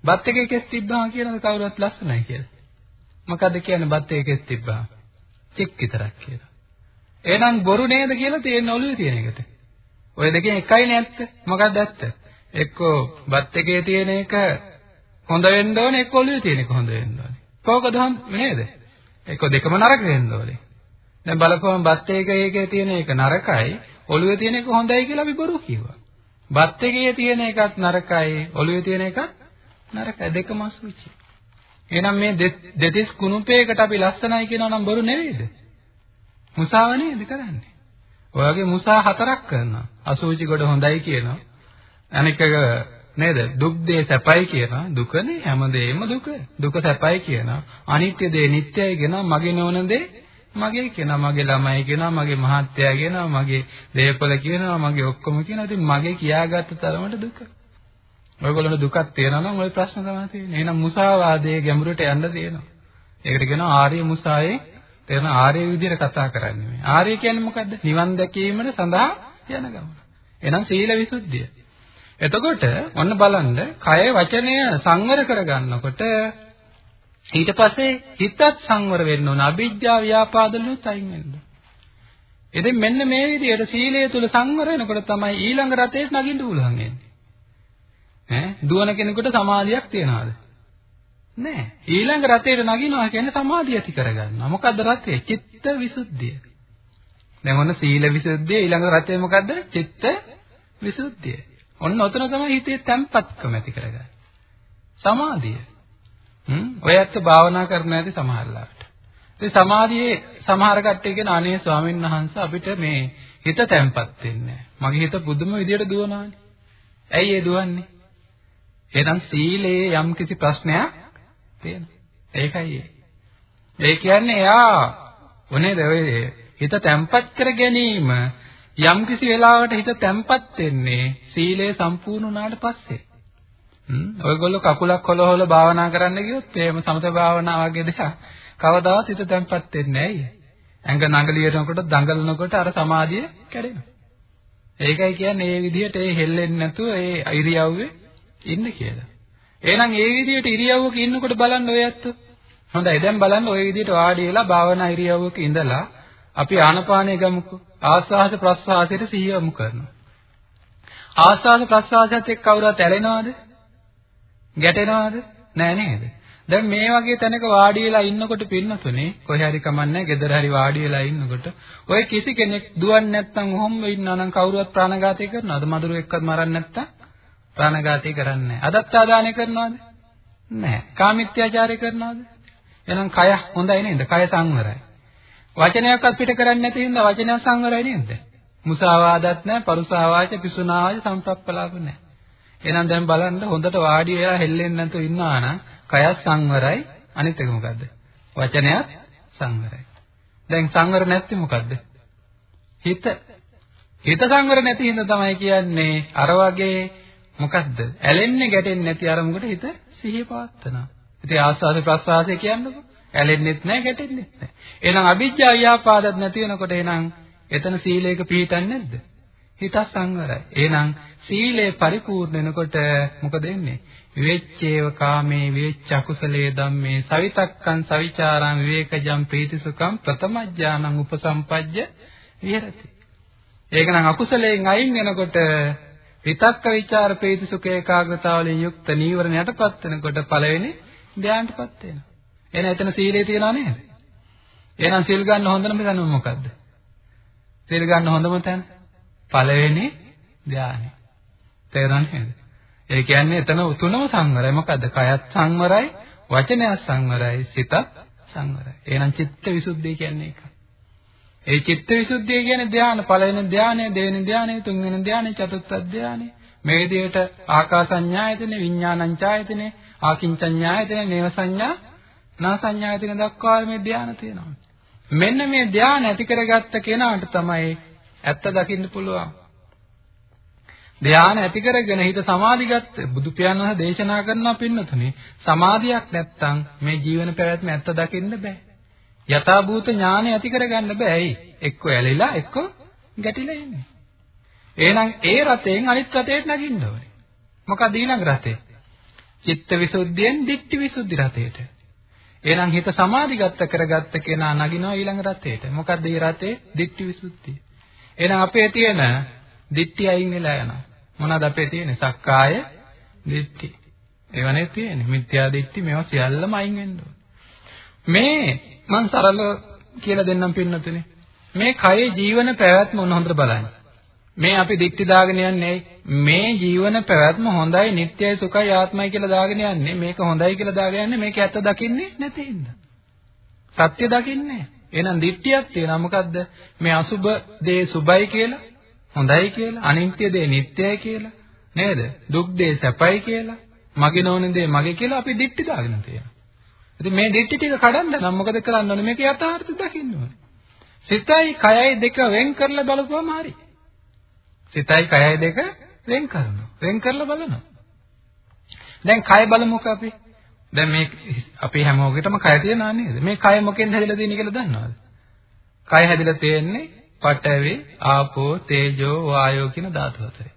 බත් එකේ කෙස් තිබ්බා කියනද කවුරුත් ලස්සනයි කියලා. මොකද්ද කියන්නේ බත් එකේ කෙස් තිබ්බා? චෙක් විතරක් කියලා. එහෙනම් බොරු නේද කියලා තියෙන ඔළුවේ තියෙන එකට. ඔය දෙකෙන් එකයි නැත්ත. මොකක්ද ඇත්ත? එක්කෝ බත් එකේ තියෙන එක හොඳ වෙන්න ඕනේ එක්ක ඔළුවේ තියෙන එක හොඳ වෙන්න ඕනේ. කෝකද හොඳ නේද? එක්කෝ දෙකම නරක වෙන්න ඕනේ. දැන් බලපුවම බත් එකේ තියෙන එක නරකයි ඔළුවේ තියෙන එක හොඳයි කියලා අපි බොරු කිව්වා. බත් එකේ තියෙන එකත් නරකයි ඔළුවේ තියෙන එකත් නරකයි දෙකම අසුචි. එහෙනම් මේ දෙතිස් කුණුපේකට අපි ලස්සනයි කියනවා නම් බොරු නෙවෙයිද? මුසාව නේද කරන්නේ? ඔය වගේ මුසා හතරක් කරනවා. අසුචි කොට හොඳයි කියනවා. අනික නේද? දුක් දේ සැපයි කියනවා. දුකනේ හැමදේම දුක. දුක සැපයි කියනවා. අනිත්‍ය දේ නිට්ටයයි කියනවා. මගේ නොවන දේ මගේ කියනවා. මගේ ළමයි කියනවා. මගේ මහත්තයා කියනවා. මගේ දේපල කියනවා. මගේ ඔක්කොම කියනවා. ඉතින් මගේ කියාගත්ත තරමට දුක. ඔයගොල්ලන්ට දුකක් තියෙනවා නම් ওই ප්‍රශ්න තමයි තියෙන්නේ. එහෙනම් මුසාවාදයේ ගැඹුරට යන්න තියෙනවා. ඒකට කියනවා ආර්ය මුසාවේ තේරෙන ආර්ය විදිහට කතා කරන්නේ මේ. ආර්ය කියන්නේ මොකද්ද? නිවන් දැකීමට සඳහා යන ගමන. එහෙනම් සීල විසුද්ධිය. එතකොට ඔන්න බලන්න කය වචනය සංවර කරගන්නකොට ඊට පස්සේ හිතත් සංවර වෙන්න ඕන. අවිජ්ජා ව්‍යාපාදලුත් අයින් වෙන්න. ඉතින් මෙන්න මේ විදිහට සීලය තුල සංවර වෙනකොට තමයි ඊළඟ රතේට නගින්න පුළුවන් වෙන්නේ. ඈ දුවන කෙනෙකුට සමාධියක් තියනවාද? නැහැ. ඊළඟ රතේට නගිනවා කියන්නේ සමාධිය ඇති කරගන්නවා. මොකද්ද රතේ? චිත්ත විසුද්ධිය. දැන් ඔන්න සීල විසුද්ධිය ඊළඟ රතේ මොකද්ද? චිත්ත විසුද්ධිය. ඔන්න ඔතන තමයි හිතේ තැම්පත්කම ඇති කරගන්නේ. සමාධිය. හ්ම් ඔය ඇත්ත භාවනා කරන්න ඇති සමහරලාට. ඉතින් සමාධියේ සමහර කට්ටිය කියන අනේ ස්වාමීන් වහන්සේ අපිට මේ හිත තැම්පත් වෙන්නේ මගේ හිත පුදුම විදියට දුවනවානේ. ඇයි ඒ දුවන්නේ? එහෙනම් සීලයේ යම් කිසි ප්‍රශ්නයක් තියෙනවා. ඒකයි ඒ. ඒ කියන්නේ එයා ඔනේද ඔය හිත තැම්පත් කර ගැනීම යම් කිසි වෙලාවකට හිත තැම්පත් වෙන්නේ සීලය සම්පූර්ණ වුණාට පස්සේ. හ්ම් ඔයගොල්ලෝ කකුලක් හොලහොල භාවනා කරන්න ගියොත් එහෙම සමත භාවනා වගේ දෙයක් කවදාවත් හිත තැම්පත් වෙන්නේ නැහැ. ඇඟ නඟලියනකොට දඟලනකොට අර සමාධිය කැඩෙනවා. ඒකයි කියන්නේ මේ විදිහට ඒ හෙල්ලෙන්නේ නැතුව ඒ ඉරියව්වේ ඉන්න කියලා. එහෙනම් ඒ විදිහට ඉරියව්වක ඉන්නකොට බලන්න ඔය ඇත්ත. හොඳයි දැන් බලන්න ඔය විදිහට වාඩි වෙලා භාවනා ඉරියව්වක ඉඳලා අපි ආනපානය ගමුකෝ. ආස්වාද ප්‍රස්වාසයට සිහිය යොමු කරනවා. ආස්වාද ප්‍රස්වාසයත් එක්ක කවුරුත් ඇලෙනවද? ගැටෙනවද? නෑ නේද? දැන් මේ වගේ තැනක වාඩි වෙලා ඉන්නකොට පින්නතුනේ කොහේ හරි කමන්නේ ගෙදර හරි වාඩි වෙලා ඉන්නකොට ඔය කිසි කෙනෙක් දුවන්නේ නැත්නම් ඔහොම ඉන්නවා නම් කවුරුවත් ප්‍රාණඝාතය කරනවද? මදුරු එක්කත් මරන්නේ නැත්නම් ප්‍රාණඝාතය කරන්නේ නැහැ. අදත්තාදානය කරනවද? නැහැ. කාමිත්‍යාචාරය කරනවද? එහෙනම් කය හොඳයි නේද? කය සංවරයි. වචනයක්වත් පිට කරන්නේ නැති හින්දා වචනය සංවරයි නේද? මුසාවාදත් නැහැ, පරුසාවාච, පිසුනාවාච, සම්ප්‍රප්පලාප නැහැ. එහෙනම් දැන් බලන්න හොඳට වාඩි වෙලා හෙල්ලෙන්නේ නැතුව ඉන්නවා නම් කයත් සංවරයි. අනිත් එක මොකද්ද? වචනයත් සංවරයි. දැන් සංවර නැත්නම් මොකද්ද? හිත. හිත සංවර නැති හින්දා තමයි කියන්නේ අර වගේ මොකද්ද? ඇලෙන්නේ ගැටෙන්නේ නැති අරමුණකට හිත සිහිය පවත්නවා. ඉතින් ආස්වාද ප්‍රසආසය කියන්නකො. ඇලෙන්නෙත් නැහැ ගැටෙන්නෙත් නැහැ. එහෙනම් අවිජ්ජා ව්‍යාපාදත් නැති වෙනකොට එහෙනම් එතන සීලයක පිහිටන්නේ නැද්ද? හිත සංවරයි. එහෙනම් සීලය පරිපූර්ණ වෙනකොට මොකද වෙන්නේ? විවේච්ඡේව කාමේ විවේච්ඡ අකුසලයේ ධම්මේ සවිතක්කං සවිචාරං විවේකජම් ප්‍රීතිසුඛං ප්‍රතමඥානං උපසම්පජ්ජ විහෙරති. ඒක නම් අකුසලයෙන් අයින් වෙනකොට විතක්ක ਵਿਚාර ප්‍රීති සුඛ ඒකාග්‍රතාවලින් යුක්ත නීවරණ යටපත් වෙනකොට පළවෙනි ධානයටපත් වෙනවා. එහෙනම් එතන සීලය තියනවා නේද? එහෙනම් සීල් ගන්න හොඳම තැන මොකද්ද? සීල් ගන්න හොඳම තැන පළවෙනි ධානය. තේරුණා නේද? ඒ කියන්නේ එතන තුනම සංවරයි. මොකද්ද? කයත් සංවරයි, වචනයත් සංවරයි, සිතත් සංවරයි. එහෙනම් චිත්ත විසුද්ධිය කියන්නේ ඒක. ඒ චිත්ත විසුද්ධිය කියන්නේ ධානය, පළවෙනි ධානය, දෙවෙනි ධානය, තුන්වෙනි ධානය, චතුර්ථ ධානය. මේ විදිහට ආකාසඤ්ඤායතනෙ, විඥානඤ්ඤායතනෙ, ආකින්චඤ්ඤායතනෙ, නේව සංඥා, නා සංඥායතනෙ දක්වා මේ ධානය තියෙනවා. මෙන්න මේ ධානය ඇති කරගත්ත කෙනාට තමයි ඇත්ත දකින්න පුළුවන්. ධානය ඇති කරගෙන හිත සමාධිගත බුදු පියාණන් දේශනා කරනවා පින්නතුනේ සමාධියක් නැත්තම් මේ ජීවන පැවැත්ම ඇත්ත දකින්න බෑ. යථාභූත ඥානය ඇති කරගන්න බෑ. ඇයි? එක්ක ඇලිලා එක්ක ගැටිලා ඉන්නේ. එහෙනම් ඒ රතෙන් අනිත් රතේට නගින්න ඕනේ. මොකද ඊළඟ රතේ? චිත්ත විසුද්ධියෙන් දිට්ඨි විසුද්ධි රතේට. එහෙනම් හිත සමාධිගත කරගත්ත කෙනා නගිනවා ඊළඟ රතේට. මොකද මේ රතේ දිට්ඨි විසුද්ධිය. එහෙනම් අපේ තියෙන දිට්ඨි අයින් වෙලා යනවා. මොනවද අපේ තියෙන්නේ? සක්කාය දිට්ඨි. ඒවනේ තියෙන්නේ. මිත්‍යා දිට්ඨි මේවා සියල්ලම අයින් වෙන්න මේ මං සරල කියලා දෙන්නම් පින්නතුනේ. මේ කයේ ජීවන පැවැත්ම උන හොඳට බලන්න. මේ අපි දික්ටි දාගෙන යන්නේ මේ ජීවන පැවැත්ම හොඳයි නිට්ටයයි සුඛයි ආත්මයි කියලා දාගෙන යන්නේ මේක හොඳයි කියලා දාගෙන යන්නේ මේක ඇත්ත දකින්නේ නැති හින්දා. සත්‍ය දකින්නේ. එහෙනම් දිට්ඨියක් තියෙනවා මොකද්ද? මේ අසුබ දේ සුබයි කියලා හොඳයි කියලා අනිත්‍ය දේ නිට්ටයයි කියලා නේද? දුක් දේ සැපයි කියලා මගේ නොවන දේ මගේ කියලා අපි දිට්ඨි දාගෙන තියෙනවා. ඉතින් මේ දිට්ඨි ටික කඩන්න නම් මොකද කරන්න ඕනේ? මේක යථාර්ථය දකින්න ඕනේ. සිතයි කයයි දෙක වෙන් කරලා බලපුවම හරි. සිතයි කයයි දෙක වෙන් කරනවා. වෙන් කරලා බලනවා. දැන් කය බලමුකෝ අපි. දැන් මේ අපි හැමෝගෙටම කය තියනා නේද? මේ කය මොකෙන්ද හැදිලා තියෙන්නේ කියලා දන්නවද? කය හැදිලා තියෙන්නේ පඨවි, ආපෝ, තේජෝ, වායෝ කියන ධාතු හතරේ.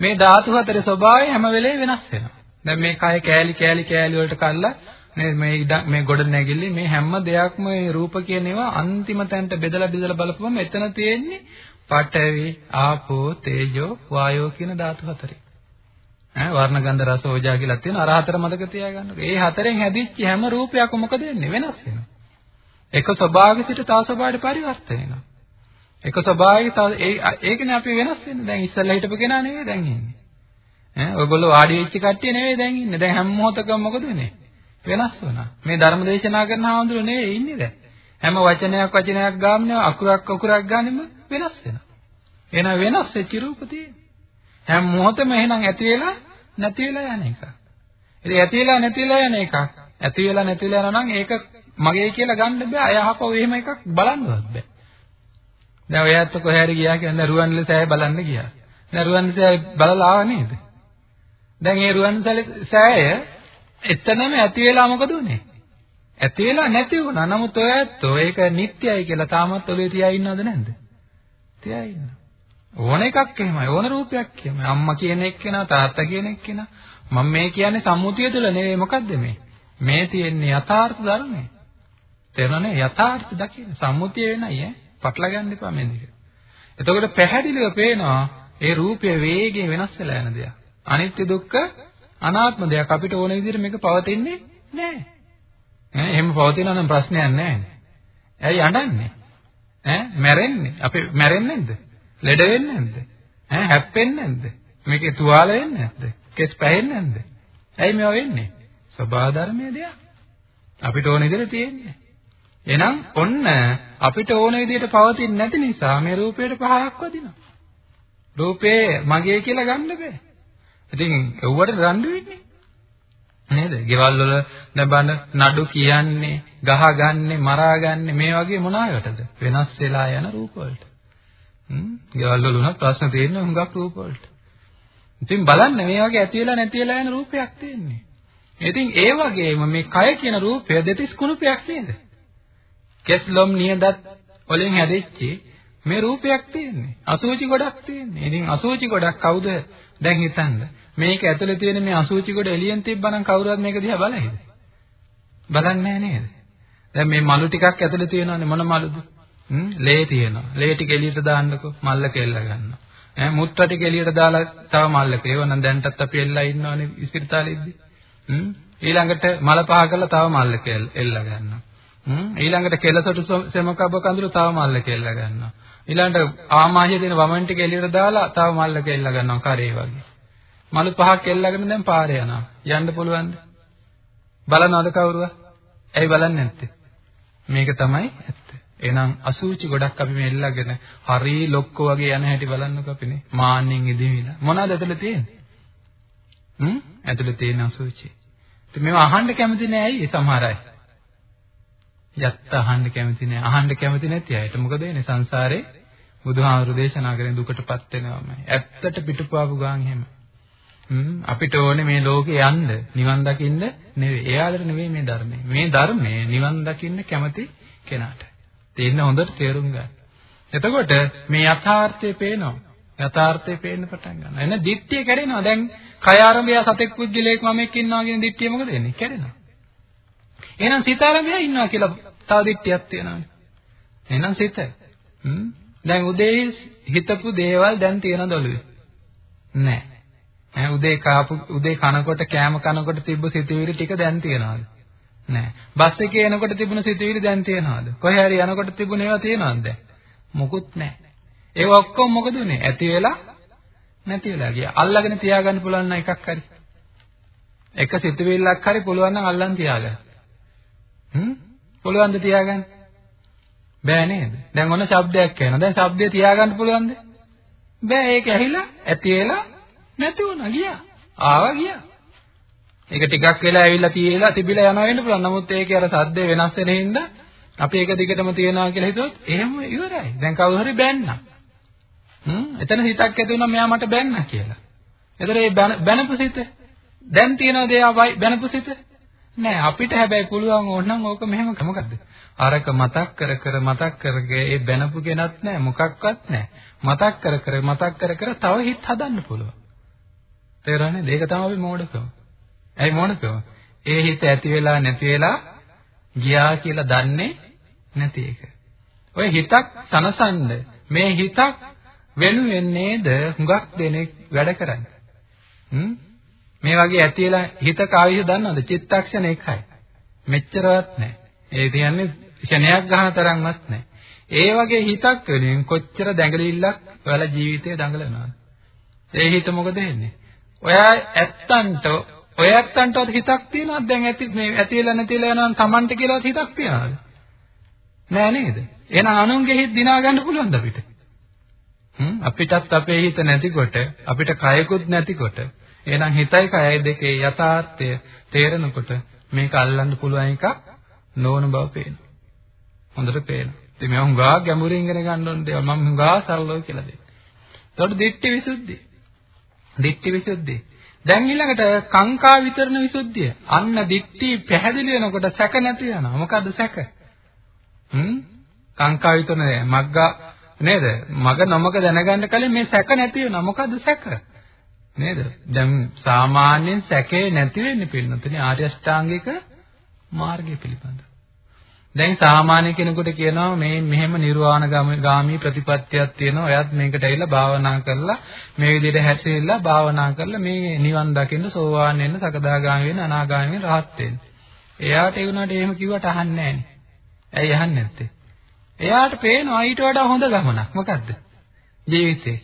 මේ ධාතු හතරේ ස්වභාවය හැම වෙලේම වෙනස් වෙනවා. දැන් මේ කය කෑලි කෑලි කෑලි වලට කල්ලා මේ මේ මේ ගොඩ නැගිලි මේ හැම දෙයක්ම මේ රූප කියන ඒවා අන්තිම තැනට බෙදලා බෙදලා බලපුවම එතන තියෙන්නේ පඨවි ආපෝ තේජෝ වායෝ කියන ධාතු හතරේ ඈ වර්ණ ගන්ධ රස ඕජා කියලා තියෙන අර හතර මතක තියාගන්නකෝ. ඒ හතරෙන් හැදිච්ච හැම රූපයක්ම මොකද වෙන්නේ? වෙනස් වෙනවා. එක ස්වභාවයක සිට තව ස්වභාවයට පරිවර්තන වෙනවා. එක ස්වභාවයක තව ඒකනේ අපි වෙනස් වෙන්නේ. දැන් ඉස්සෙල්ලා හිටපු කෙනා නෙවෙයි දැන් ඉන්නේ. ඈ ඔයගොල්ලෝ වාඩි වෙච්ච කට්ටිය නෙවෙයි දැන් ඉන්නේ. දැන් හැම මොහොතකම මොකද වෙන්නේ? වෙනස් වුණා. මේ ධර්ම දේශනා කරන ආඳුර නෙවෙයි ඉන්නේ දැන්. හැම වචනයක් වචනයක් ගාමනේ අකුරක් අකුරක් ගානෙම වෙනස් වෙනවා. එහෙනම් වෙනස් වෙච්ච රූප තියෙනවා. හැම මොහොතම එහෙනම් ඇති වෙලා නැති වෙලා යන එක. ඉතින් ඇති වෙලා නැති වෙලා යන එකක්. ඇති වෙලා නැති වෙලා යනවා නම් ඒක මගේ කියලා ගන්න බෑ. අයහපව එහෙම එකක් බලන්නවත් බෑ. දැන් ඔය ඇත්ත කොහේ හරි ගියා කියන්නේ රුවන්වැලි සෑය බලන්න ගියා. දැන් රුවන්වැලි සෑය බලලා ආව නේද? දැන් ඒ රුවන්වැලි සෑය එතනම ඇති වෙලා මොකද උනේ? ඇති වෙලා නැති වුණා. නමුත් ඔය ඇත්තෝ ඒක නිට්ටයයි කියලා තාමත් ඔලේ තියා ඉන්නවද නැද්ද? තියා ඉන්නවා. ඕන එකක් එහෙමයි. ඕන රූපයක් එහෙමයි. අම්මා කියන එක්කෙනා තාත්තා කියන එක්කෙනා. මම මේ කියන්නේ සම්මුතිය තුළ නෙවෙයි. මොකද්ද මේ? මේ තියෙන්නේ යථාර්ථ ධර්මය. තේරෙනවනේ යථාර්ථ දකින්න. සම්මුතිය වෙනයි ඈ. පටල ගන්න එපා මේ දෙක. එතකොට පැහැදිලිව පේනවා ඒ රූපය වේගයෙන් වෙනස් වෙලා යන දෙයක්. අනිත්‍ය දුක්ඛ අනාත්ම දෙයක් අපිට ඕන විදිහට මේක පවතින්නේ නැහැ ඈ එහෙම පවතිනවා නම් ප්‍රශ්නයක් නැහැ ඇයි අඬන්නේ ඈ මැරෙන්නේ අපි මැරෙන්නේ නැද්ද ලෙඩ වෙන්නේ නැද්ද? ඈ හැප්පෙන්නේ නැද්ද? මේකේ තුවාල වෙන්නේ නැද්ද? කෙස් පැහෙන්නේ නැද්ද? ඇයි මේවා වෙන්නේ? ස්වභාව ධර්මයේ දෙයක්. අපිට ඕන විදිහට තියෙන්නේ. එහෙනම් ඔන්න අපිට ඕන විදිහට පවතින්නේ නැති නිසා මේ රූපයට පහක් වදිනවා. රූපේ මගේ කියලා ගන්න බෑ. ඉතින් එව්වට රණ්ඩු වෙන්නේ. නේද? ගෙවල් වල නැබන නඩු කියන්නේ, ගහගන්නේ, මරාගන්නේ මේ වගේ මොනවාටද? වෙනස් වෙලා යන රූප වලට. හ්ම්. ගෙවල් වල උනත් ප්‍රශ්න තියෙනවා හුඟක් රූප වලට. ඉතින් බලන්න මේ වගේ ඇති වෙලා නැති වෙලා යන රූපයක් තියෙන්නේ. ඉතින් ඒ වගේම මේ කය කියන රූපය දෙතිස් කුණුපයක් නේද? කෙස්ලොම් නියදත් වලින් හැදෙච්ච මේ රූපයක් තියෙන්නේ. අසුචි ගොඩක් තියෙන්නේ. ඉතින් අසුචි ගොඩක් කවුද දැන් හිතන්න? මේක ඇතුලේ තියෙන මේ අසුචි ගොඩ එළියෙන් තිබ්බනම් කවුරුවත් මේක දිහා බලයිද? බලන්නේ නැහැ නේද? දැන් මේ මලු ටිකක් ඇතුලේ තියෙනවානේ මොන මලුද? හ්ම් ලේ තියෙනවා. ලේ ටික එළියට දාන්නකෝ මල්ල කෙල්ල ගන්නවා. ඈ මුත්‍රා ටික එළියට දාලා තව මල්ලක. ඒව නම් දැන්ටත් අපි එල්ලලා ඉන්නවනේ ඉස්පිරිතාලෙද්දි. හ්ම් ඊළඟට මල පහ කරලා තව මල්ලක එල්ල ගන්නවා. හ්ම් ඊළඟට කෙලසොටු සෙමකබ කඳුළු තව මල්ලක එල්ල ගන්නවා. ඊළඟට ආමාශය දෙන වමන් ටික එළියට දාලා තව මල්ලක එල්ල ගන්නවා කරේ වගේ. මලු පහක් එල්ලගෙන දැන් පාරේ යනවා. යන්න පුළුවන්ද? බලනවද කවුරුවා? ඇයි බලන්නේ නැත්තේ? මේක තමයි ඇත්ත. එහෙනම් අසූචි ගොඩක් අපි මේ එල්ලගෙන හරි ලොක්කෝ වගේ යන හැටි බලන්නකෝ අපිනේ. මාන්නෙන් ඉදිමිලා. මොනවද ඇතුළේ තියෙන්නේ? හ්ම්? ඇතුළේ තියෙන අසූචි. ඉතින් මේවා අහන්න කැමති නෑ ඇයි සමහර අය? යත්ත අහන්න කැමති නෑ. අහන්න කැමති නැති අයට මොකද වෙන්නේ සංසාරේ? බුදුහාමුදුරු දේශනා කරන දුකටපත් වෙනවමයි. ඇත්තට පිටුපාපු ගාන් එහෙම. හ්ම් අපිට ඕනේ මේ ලෝකේ යන්න නිවන් දකින්න නෙවෙයි. එයාලට නෙවෙයි මේ ධර්මය. මේ ධර්මය නිවන් දකින්න කැමති කෙනාට. තේන්න හොඳට තේරුම් ගන්න. එතකොට මේ යථාර්ථය පේනවා. යථාර්ථය පේන්න පටන් ගන්නවා. එන දිට්ඨිය කැඩෙනවා. දැන් කය ආරම්භය සතෙක් පුද්ගලයෙක් මම එක්ක ඉන්නවා කියන දිට්ඨිය මොකද වෙන්නේ? කැඩෙනවා. එහෙනම් සිත ආරම්භය ඉන්නවා කියලා තව දිට්ඨියක් තියෙනවානේ. එහෙනම් සිත. හ්ම් දැන් උදේ හිතපු දේවල් දැන් තියෙනද ඔළුවේ? නැහැ. ඈ උදේ කාපු උදේ කනකොට කෑම කනකොට තිබ්බ සිතුවිලි ටික දැන් තියනවාද? නැහැ. බස් එකේ එනකොට තිබුණ සිතුවිලි දැන් තියනවාද? කොහේ හරි යනකොට තිබුණ ඒවා තියනවාද දැන්? මොකුත් නැහැ. ඒව ඔක්කොම මොකද උනේ? ඇති වෙලා නැති වෙලා ගියා. අල්ලගෙන තියාගන්න පුළුවන් නම් එකක් හරි. එක සිතුවිල්ලක් හරි පුළුවන් නම් අල්ලන් තියාගන්න. හ්ම්? පුළුවන් ද තියාගන්න? බෑ නේද? දැන් ඔන්න ශබ්දයක් එනවා. දැන් ශබ්දය තියාගන්න පුළුවන්ද? බෑ ඒක ඇහිලා ඇති වෙලා නැති වුණා ගියා. ආවා ගියා. ඒක ටිකක් වෙලා ඇවිල්ලා තියලා තිබිලා යනවා වෙන්න පුළුවන්. නමුත් ඒකේ අර සද්දේ වෙනස් වෙන හින්දා අපි ඒක දිගටම තියනවා කියලා හිතුවොත් එහෙම ඉවරයි. දැන් කවුරු හරි බැන්නා. හ්ම් එතන හිතක් ඇති වුණා මෙයා මට බැන්නා කියලා. එතන මේ බැනපු සිත දැන් තියනවාද එයා බැනපු සිත? නෑ අපිට හැබැයි පුළුවන් ඕනනම් ඕක මෙහෙම මොකද්ද? අරක මතක් කර කර මතක් කරගේ ඒ බැනපු කෙනත් නෑ මොකක්වත් නෑ. මතක් කර කර මතක් කර කර තව හිත හදන්න පුළුවන්. තේරෙන්නේ? ඒක තමයි මෝඩකම. ඇයි මෝඩකම? ඒ හිත ඇති වෙලා නැති වෙලා ගියා කියලා දන්නේ නැති එක. ඔය හිතක් සනසන්න මේ හිතක් වෙනුවෙන් නේද හුඟක් දෙනෙක් වැඩ කරන්නේ. හ්ම් මේ වගේ ඇතිලා හිත කාවිය දන්නවද? චිත්තක්ෂණ එකයි. මෙච්චරවත් නැහැ. ඒ කියන්නේ ක්ෂණයක් ගන්න තරම්වත් නැහැ. ඒ වගේ හිතක් වලින් කොච්චර දැඟලිල්ලක් ඔයාලා ජීවිතේ දඟලනවද? ඒ හිත මොකද වෙන්නේ? ඔයා ඇත්තන්ට ඔය ඇත්තන්ටවත් හිතක් තියනවද? දැන් ඇති මේ ඇතිලා නැතිලා යනවා Tamanට කියලාවත් හිතක් තියනවද? නෑ නේද? එහෙනම් අනුන්ගේ හිත දිනා ගන්න පුළුවන්ද අපිට? හ්ම් අපිටත් අපේ හිත නැතිකොට අපිට කයකුත් නැතිකොට එහෙනම් හිතයි කයයි දෙකේ යථාර්ථය තේරෙනකොට මේක අල්ලන්න පුළුවන් එකක් නොවන බව පේනවා. හොඳට පේනවා. ඉතින් මේ හුඟා ගැඹුරින් ඉගෙන ගන්න ඕන දේවල් මම හුඟා සරලව කියලා දෙන්නේ. එතකොට දිට්ඨි විසුද්ධිය. දිට්ඨි විසුද්ධිය. දැන් ඊළඟට කාංකා විතරණ විසුද්ධිය. අන්න දිට්ඨි පැහැදිලි වෙනකොට සැක නැති වෙනවා. මොකද්ද සැක? හ්ම්? කාංකා විතරණ මග්ගා නේද? මග නොමග දැනගන්න කලින් මේ සැක නැති වෙනවා. මොකද්ද සැක? නේද? දැන් සාමාන්‍යයෙන් සැකේ නැති වෙන්නේ පින්නතුනේ ආර්ය අෂ්ටාංගික මාර්ගය පිළිබඳ. දැන් සාමාන්‍ය කෙනෙකුට කියනවා මේ මෙහෙම නිර්වාණ ගාමී ප්‍රතිපත්තියක් තියෙනවා. එයත් මේකට ඇවිල්ලා භාවනා කරලා මේ විදිහට හැසිරෙලා භාවනා කරලා මේ නිවන් දකින්න සෝවාන් වෙන්න, සකදාගාමී වෙන්න, අනාගාමී වෙන්න, රහත් වෙන්න. එයාට ඒ වුණාට එහෙම කිව්වට අහන්නේ නැහැ. ඇයි අහන්නේ නැත්තේ? එයාට පේනවා ඊට වඩා හොඳ ගමනක්. මොකද්ද? ජීවිතේ.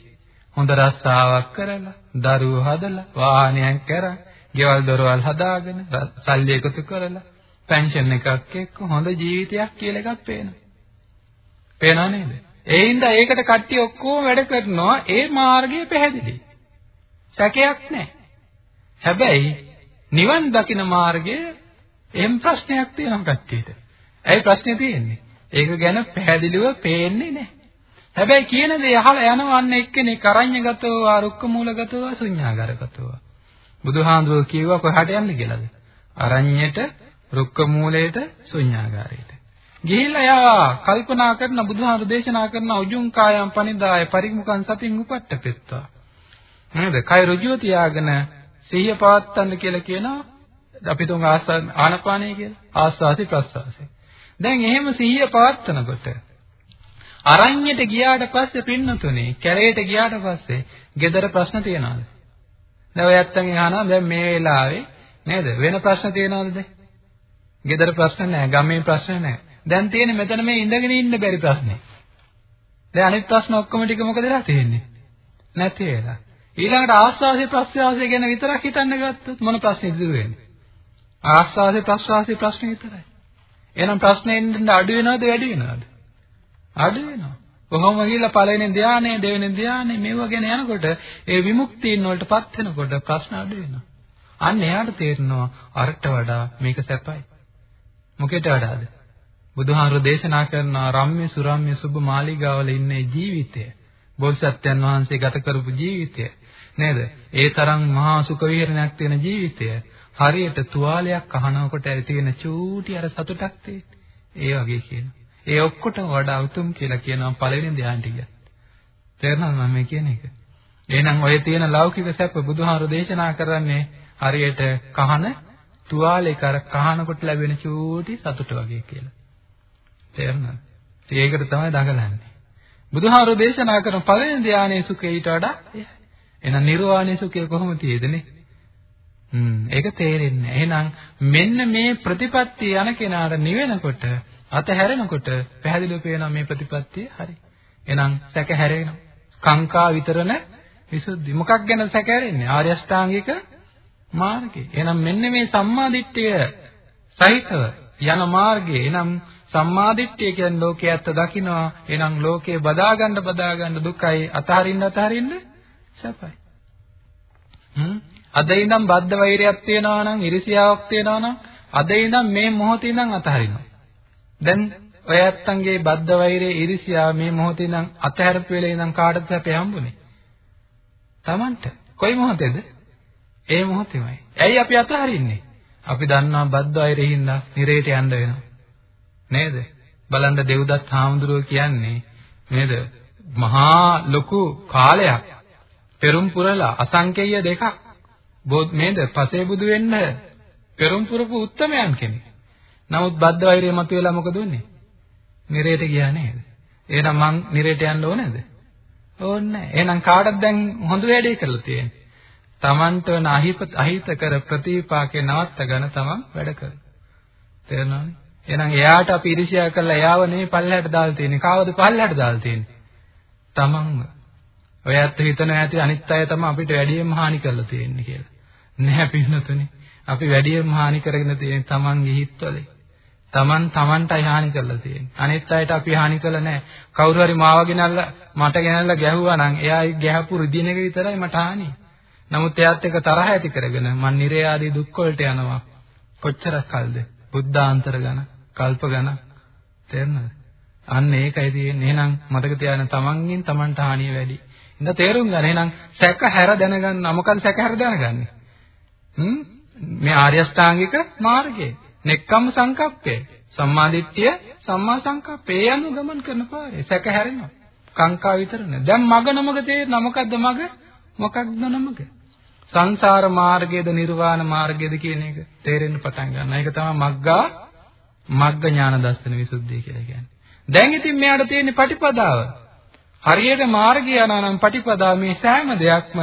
හොඳ රස්සාවක් කරලා, දරුවෝ හදලා, වාහනයක් කරා, ගෙවල් දොරවල් හදාගෙන, සල්ලි එකතු කරලා පෙන්ෂන් එකක් එක්ක හොඳ ජීවිතයක් කියලා එකක් පේනවා. පේනව නේද? ඒ හින්දා ඒකට කට්ටිය ඔක්කොම වැඩ කරනවා ඒ මාර්ගය පැහැදිලි. සැකයක් නැහැ. හැබැයි නිවන් දකින මාර්ගයේ එම් ප්‍රශ්නයක් තියෙනවා කට්ටියට. ඇයි ප්‍රශ්නේ තියෙන්නේ? ඒක ගැන පැහැදිලිව පේන්නේ නැහැ. හැබැයි කියන දේ අහලා යනවන්න එක්කෙනේ කරඤ්‍යගතව ආරුක්ක මූලගතව ශුඤ්ඤාගරගතව. බුදුහාඳුර කියවා කොහාට යන්න කියලාද? අරඤ්ඤයට රුක්ක මූලයට ශුන්‍යාගාරයට. ගිහිල්ලා යා කල්පනා කරන බුදුහාමුදුරු දේශනා කරන උජුං කායම් පනිදාය පරිමුඛං සතින් උපට්ඨපෙත්තා. නේද? කය ඍජුව තියාගෙන සිහිය පවත්තන්න කියලා කියනවා. අපි තුන් ආනපානය කියලා. ආස්වාසි ප්‍රස්වාසි. දැන් එහෙම සිහිය පවත්තනකොට අරඤ්ඤයට ගියාට පස්සේ පින්නතුනේ කැලේට ගියාට පස්සේ gedara ප්‍රශ්න තියනවාද? දැන් ඔය ඇත්තන්ගෙන් අහනවා දැන් මේ වෙලාවේ නේද? වෙන ප්‍රශ්න තියනවද දැන්? ගෙදර ප්‍රශ්න නැහැ, ගමේ ප්‍රශ්න නැහැ. දැන් තියෙන්නේ මෙතන මේ ඉඳගෙන ඉන්න බැරි ප්‍රශ්නේ. දැන් අනිත් ප්‍රශ්න ඔක්කොම ටික මොකද වෙලා තියෙන්නේ? නැති වෙලා. ඊළඟට ආස්වාදයේ ප්‍රස්වාසය ගැන විතරක් හිතන්න ගත්තොත් මොන ප්‍රශ්නේද ඉතුරු වෙන්නේ? ආස්වාදයේ ප්‍රස්වාසයේ ප්‍රශ්නේ විතරයි. එහෙනම් ප්‍රශ්නෙන් අඩු වෙනවද වැඩි වෙනවද? අඩු වෙනවා. කොහොම ගිහිල්ලා පළවෙනි ධානය, දෙවෙනි ධානය මේව ගැන යනකොට ඒ විමුක්තියන් වලටපත් වෙනකොට ප්‍රශ්න අඩු වෙනවා. අන්න එයාට තේරෙනවා අරට වඩා මේක සැපයි. මොකේට වඩාද? බුදුහාමුදුර දේශනා කරන රම්ම්‍ය සුරම්ම්‍ය සුබ මාලිගාවල ඉන්නේ ජීවිතය. බෝසත්යන් වහන්සේ ගත කරපු ජීවිතය. නේද? ඒ තරම් මහා සුඛ විහරණයක් තියෙන ජීවිතය. හරියට තුවාලයක් අහනකොට ඇති වෙන චූටි අර සතුටක් තියෙන්නේ. ඒ වගේ කියනවා. ඒ ඔක්කොටම වඩා උතුම් කියලා කියනවා පළවෙනි ධ්‍යාන ටික. තේරෙනවද මම මේ කියන එක? එහෙනම් ඔය තියෙන ලෞකික සැප බුදුහාමුදුර දේශනා කරන්නේ හරියට කහන තුවාලයක අර කහනකොට ලැබෙන චූටි සතුට වගේ කියලා. තේරුණාද? ඒකට තමයි දඟලන්නේ. බුදුහාමුදුරෝ දේශනා කරන පළවෙනි ධානයේ සුඛය ඊට වඩා එහෙනම් නිර්වාණයේ සුඛය කොහොමද තියෙදනේ? හ්ම් ඒක තේරෙන්නේ. එහෙනම් මෙන්න මේ ප්‍රතිපත්තිය යන කෙනාට නිවෙනකොට අතහැරෙනකොට පැහැදිලිව පේනවා මේ ප්‍රතිපත්තිය හරි. එහෙනම් සැක හැරෙනවා. කාංකා විතරන විසුද්ධි. මොකක් ගැන සැක හැරෙන්නේ? ආර්ය අෂ්ටාංගික මාර්ගය. එහෙනම් මෙන්න මේ සම්මාදිට්ඨිය සහිතව යන මාර්ගය. එහෙනම් සම්මාදිට්ඨිය කියන්නේ ලෝකයේ ඇත්ත දකින්නවා. එහෙනම් ලෝකේ බදා ගන්න බදා ගන්න දුකයි අතහරින්න අතහරින්න සැපයි. හ්ම් අද ඉඳන් බද්ධ වෛරයක් තියනවා නම් ඉරිසියාවක් තියනවා නම් අද ඉඳන් මේ මොහොතේ ඉඳන් අතහරිනවා. දැන් ඔය ඇත්තන්ගේ බද්ධ වෛරයේ ඉරිසියාව මේ මොහොතේ ඉඳන් අතහැරපු වෙලේ ඉඳන් කාටද සැපේ හම්බුනේ? Tamanට. කොයි මොහොතේද? ඒ මොහොතේමයි. ඇයි අපි අතහරින්නේ? අපි දන්නවා බද්ධ වෛරයෙන් හින්දා නිරේට යන්න වෙනවා. නේද? බලන්න දෙව්දත් හාමුදුරුවෝ කියන්නේ නේද? මහා ලොකු කාලයක් පෙරම් පුරලා අසංකේය දෙකක් නේද? පසේ බුදු වෙන්න පෙරම් පුරපු උත්තමයන් කෙනෙක්. නමුත් බද්ධ වෛරය මතුවෙලා මොකද උනේ? නිරේට ගියා නේද? එහෙනම් මං නිරේට යන්න ඕනේද? ඕනේ නැහැ. එහෙනම් කාටද දැන් හොඳ වැඩේ කරලා තියෙන්නේ? Tamanට වන අහිත කර ප්‍රතිපාකේ නවත්ත ගන්න තමන් වැඩ කර. තේරෙනවද? එහෙනම් එයාට අපි ඉරිසියා කරලා එයාව නෙමෙයි පල්ලහැට දාලා තියෙන්නේ. කාවද පල්ලහැට දාලා තියෙන්නේ? තමන්ම. ඔය ඇත්ත හිතන ඇති අනිත් අය තමයි අපිට වැඩියෙන්ම හානි කරලා තියෙන්නේ කියලා. නැහැ පින්නතුනේ. අපි වැඩියෙන්ම හානි කරගෙන තියෙන්නේ තමන්ගේ හිතවලේ. තමන් තමන්ටයි හානි කරලා තියෙන්නේ. අනිත් අයට අපි හානි කළා නැහැ. කවුරු හරි මාව ගෙනල්ලා මට ගෙනල්ලා ගැහුවා නම් එයා ගැහපු රිදින එක විතරයි මට හානි. නමුත් එයාත් එක්ක තරහ ඇති කරගෙන මන් නිරේ ආදී දුක් වලට යනවා. කොච්චරක් කල්ද? බුද්ධාන්තර ගණන්. කල්ප ගණන් තේරෙනවද? අන්න ඒකයි තියෙන්නේ. එහෙනම් මතක තියාගන්න තමන්ගෙන් තමන්ට හානිය වැඩි. ඉතින් තේරුම් ගන්න. එහෙනම් සැක හැර දැනගන්න. මොකද සැක හැර දැනගන්නේ? හ්ම් මේ ආර්ය අෂ්ටාංගික මාර්ගය. නෙක්කම් සංකප්පය. සම්මාදිට්ඨිය සම්මා සංකප්පය. ඒ අනුව ගමන් කරන පාරේ සැක හැරෙනවා. කාංකා විතරනේ. දැන් මග නමක තේරෙනවා. මොකද්ද මග? මොකක්ද නමක? සංසාර මාර්ගයේද නිර්වාණ මාර්ගයේද කියන එක තේරෙන්න පටන් ගන්නවා. ඒක තමයි මග්ගා මග්ග ඥාන දර්ශන විසුද්ධිය කියලා කියන්නේ. දැන් ඉතින් මෙයාට තියෙන පටිපදාව. හරියට මාර්ගය යනවා නම් පටිපදාව මේ සෑම දෙයක්ම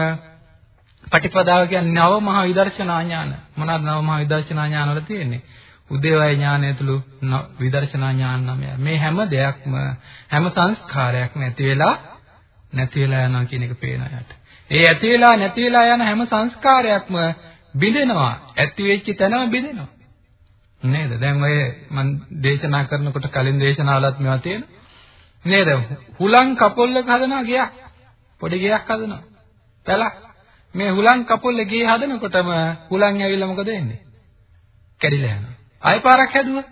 පටිපදාව කියන්නේ නව මහා විදර්ශනා ඥාන. මොනවාද නව මහා විදර්ශනා ඥාන වල තියෙන්නේ? උදේවය ඥානය ඇතුළු විදර්ශනා ඥාන නමය. මේ හැම දෙයක්ම හැම සංස්කාරයක්ම ඇති වෙලා නැති වෙලා යනවා කියන එක පේනවා යට. ඒ ඇති වෙලා නැති වෙලා යන හැම සංස්කාරයක්ම බිඳෙනවා. ඇති වෙච්ච තැනම බිඳෙනවා. නේද? දැන් ඔය මම දේශනා කරනකොට කලින් දේශනාවලත් මේවා තියෙනවා. නේද? හුලං කපොල්ලක හදනවා ගියක්. පොඩි ගියක් හදනවා. පැලක්. මේ හුලං කපොල්ල ගේ හදනකොටම හුලං ඇවිල්ලා මොකද වෙන්නේ? කැඩිලා යනවා. ආයෙ පාරක් හැදුවා.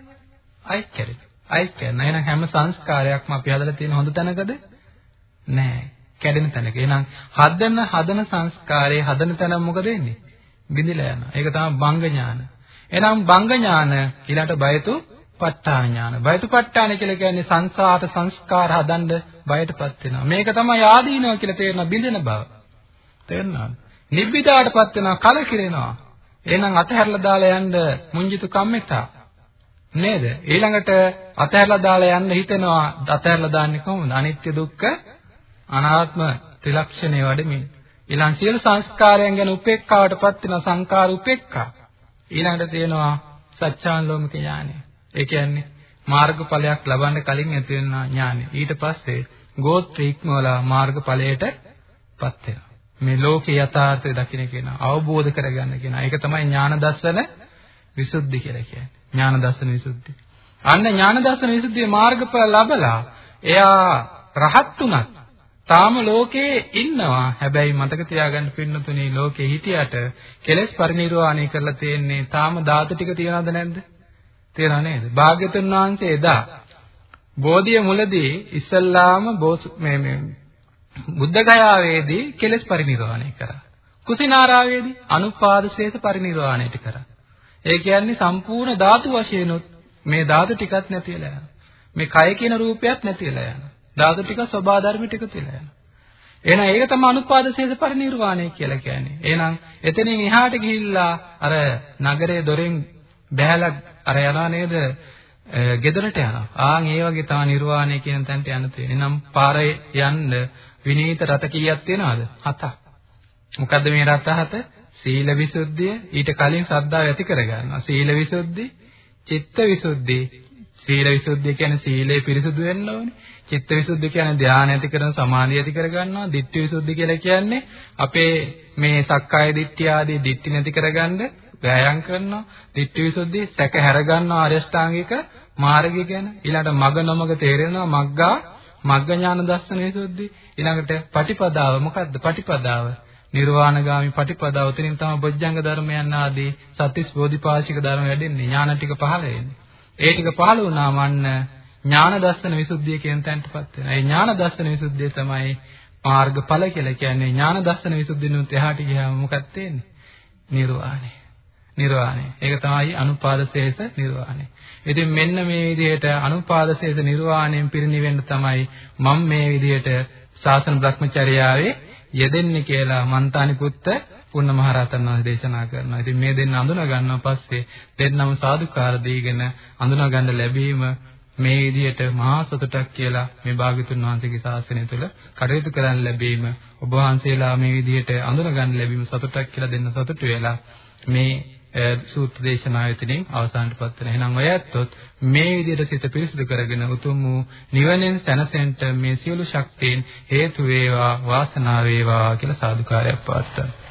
ආයෙත් කැඩෙනවා. ආයෙත් කැඩෙනවා. එහෙනම් හැම සංස්කාරයක්ම අපි හදලා තියෙන හොඳ තැනකද? නැහැ. කැඩෙන තැනක. එහෙනම් හදන හදන සංස්කාරයේ හදන තැන මොකද වෙන්නේ? බිඳිලා යනවා. ඒක තමයි බංග ඥාන. එහෙනම් බංග ඥාන ඊළඟට බයතු ප ဋ ාණ ඥාන. බයතු ප ဋ ාණ කියලා කියන්නේ සංසාර සංස්කාර හදන්න බයටපත් වෙනවා. මේක තමයි ආදීනව කියලා තේරෙන බිඳෙන බව. තේරෙනවද? නිබ්බිදාටපත් වෙනවා කලකිරෙනවා. එහෙනම් අතහැරලා දාලා යන්න මුංජිතු කම්මිතා. නේද? ඊළඟට අතහැරලා දාලා යන්න හිතෙනවා. අතහැරලා දාන්නේ කොහොමද? අනිත්‍ය දුක්ඛ අනාත්ම ත්‍රිලක්ෂණේ වඩමින්. ඊළඟ සියලු සංස්කාරයන් ගැන උපේක්ඛාවටපත් වෙන සංකාර උපේක්ඛා. ඊළඟට තියෙනවා සත්‍යාන්ලෝමික ඥානය. ඒ කියන්නේ මාර්ගඵලයක් ලබන්න කලින් ඇති වෙන ඥානය. ඊට පස්සේ ගෝත්‍ර ඉක්මවලා මාර්ගඵලයටපත් වෙනවා. මේ ලෝකේ යථාර්ථය දකින්න කෙනා අවබෝධ කරගන්න කෙනා. ඒක තමයි ඥාන දර්ශන විසුද්ධි කියලා කියන්නේ. ඥාන දර්ශන විසුද්ධි. අන්න ඥාන දර්ශන විසුද්ධියේ මාර්ගඵල ලැබලා එයා රහත් උනත් තාම ලෝකේ ඉන්නවා. හැබැයි මතක තියාගන්න පින්නතුනි ලෝකේ හිටියට කෙලෙස් පරිණිරවාණය කරලා තියෙන්නේ තාම ධාතු ටික තියනවද නැද්ද? තියනව නේද? භාග්‍යතුන් වහන්සේ එදා බෝධිය මුලදී ඉස්සල්ලාම මේ මේ බුද්ධ ගයාවේදී කෙලෙස් පරිණිරවාණය කරා. කුසිනාරාවේදී අනුපාද ශේෂ පරිණිරවාණයට කරා. ඒ කියන්නේ සම්පූර්ණ ධාතු වශයෙන් මේ ධාතු ටිකක් නැතිලා යනවා. මේ කය කියන රූපයක් නැතිලා යනවා. ධාතු ටික ස්වභාව ධර්ම ටික තියලා යනවා. එහෙනම් ඒක තමයි අනුපාද ශේෂ පරිණිරවාණය කියලා කියන්නේ. එහෙනම් එතනින් එහාට ගිහිල්ලා අර නගරයේ දොරෙන් බෑලා අර යනවා නේද? ගෙදරට යනවා. ආන් ඒ වගේ තමයි නිර්වාණය කියන තැනට යන්න තියෙන්නේ. නම් පාරේ යන්න විනීත රත කීයක් තියෙනවද? හතක්. මොකද්ද මේ රත හත? සීල විසුද්ධිය ඊට කලින් ශ්‍රද්ධාව ඇති කරගන්නවා. සීල විසුද්ධි, චිත්ත විසුද්ධි. සීල විසුද්ධිය කියන්නේ සීලය පිරිසුදු වෙන්න ඕනේ. චිත්ත විසුද්ධිය කියන්නේ ධානය ඇති කරන සමාධිය ඇති කරගන්නවා. ditthi විසුද්ධිය කියලා කියන්නේ අපේ මේ සක්කාය දිට්ඨිය ආදී දිට්ඨි නැති කරගන්න වෑයම් කරනවා. ditthi විසුද්ධිය සැක හැරගන්නවා අරියෂ්ඨාංගික මාර්ගය ගැන. ඊළඟට මග නොමග තේරෙනවා මග්ගා මග්ග ඥාන දර්ශන විසුද්ධි ඊළඟට පටිපදාව. මොකද්ද පටිපදාව? නිර්වාණගාමි පටිපදාව. උතනින් තමයි බොජ්ජංග ධර්මයන් ආදී සත්‍තිස් බෝධිපාශික ධර්ම වැඩෙන්නේ. ඥාන ටික පහළ වෙන්නේ. ඒ ටික පහළ වුණාම අන්න ඥාන දර්ශන විසුද්ධිය කියන තැනටපත් වෙනවා. ඒ ඥාන දර්ශන විසුද්ධිය තමයි මාර්ගඵල කියලා කියන්නේ. ඥාන දර්ශන විසුද්ධියනුත් එහාට ගියාම මොකක්ද තියෙන්නේ නිර්වාණය. නිර්වාණය. ඒක තමයි අනුපාද ශේෂ නිර්වාණය. ඉතින් මෙන්න මේ විදිහට අනුපාදශේෂ නිර්වාණයෙන් පිරිනිවෙන්න තමයි මම මේ විදිහට ශාසන භ්‍රමචර්යාවේ යෙදෙන්නේ කියලා මන්තානි පුත්ත පුන්න මහරහතන් වහන්සේ දේශනා කරනවා. ඉතින් මේ දෙන්න අඳුන ගන්නවා පස්සේ දෙන්නම සාදුකාර දීගෙන අඳුන ගන්න ලැබීම මේ විදිහට මහා සතුටක් කියලා මේ භාග්‍යතුන් වහන්සේගේ ශාසනය තුළ කටයුතු කරන්න ලැබීම ඔබ වහන්සේලා මේ විදිහට අඳුන ගන්න ලැබීම සතුටක් කියලා දෙන්න සතුටු වෙලා මේ සූත්‍ර දේශනාවෙතනින් අවසානටපත් වෙන. එහෙනම් ඔය ඇත්තොත් මේ විදිහට සිත පිරිසිදු කරගෙන උතුම් වූ නිවනෙන් සැනසෙන්න මේ සියලු ශක්තියින් හේතු වේවා වාසනාව වේවා කියලා සාදුකාරයක් පවත්වනවා.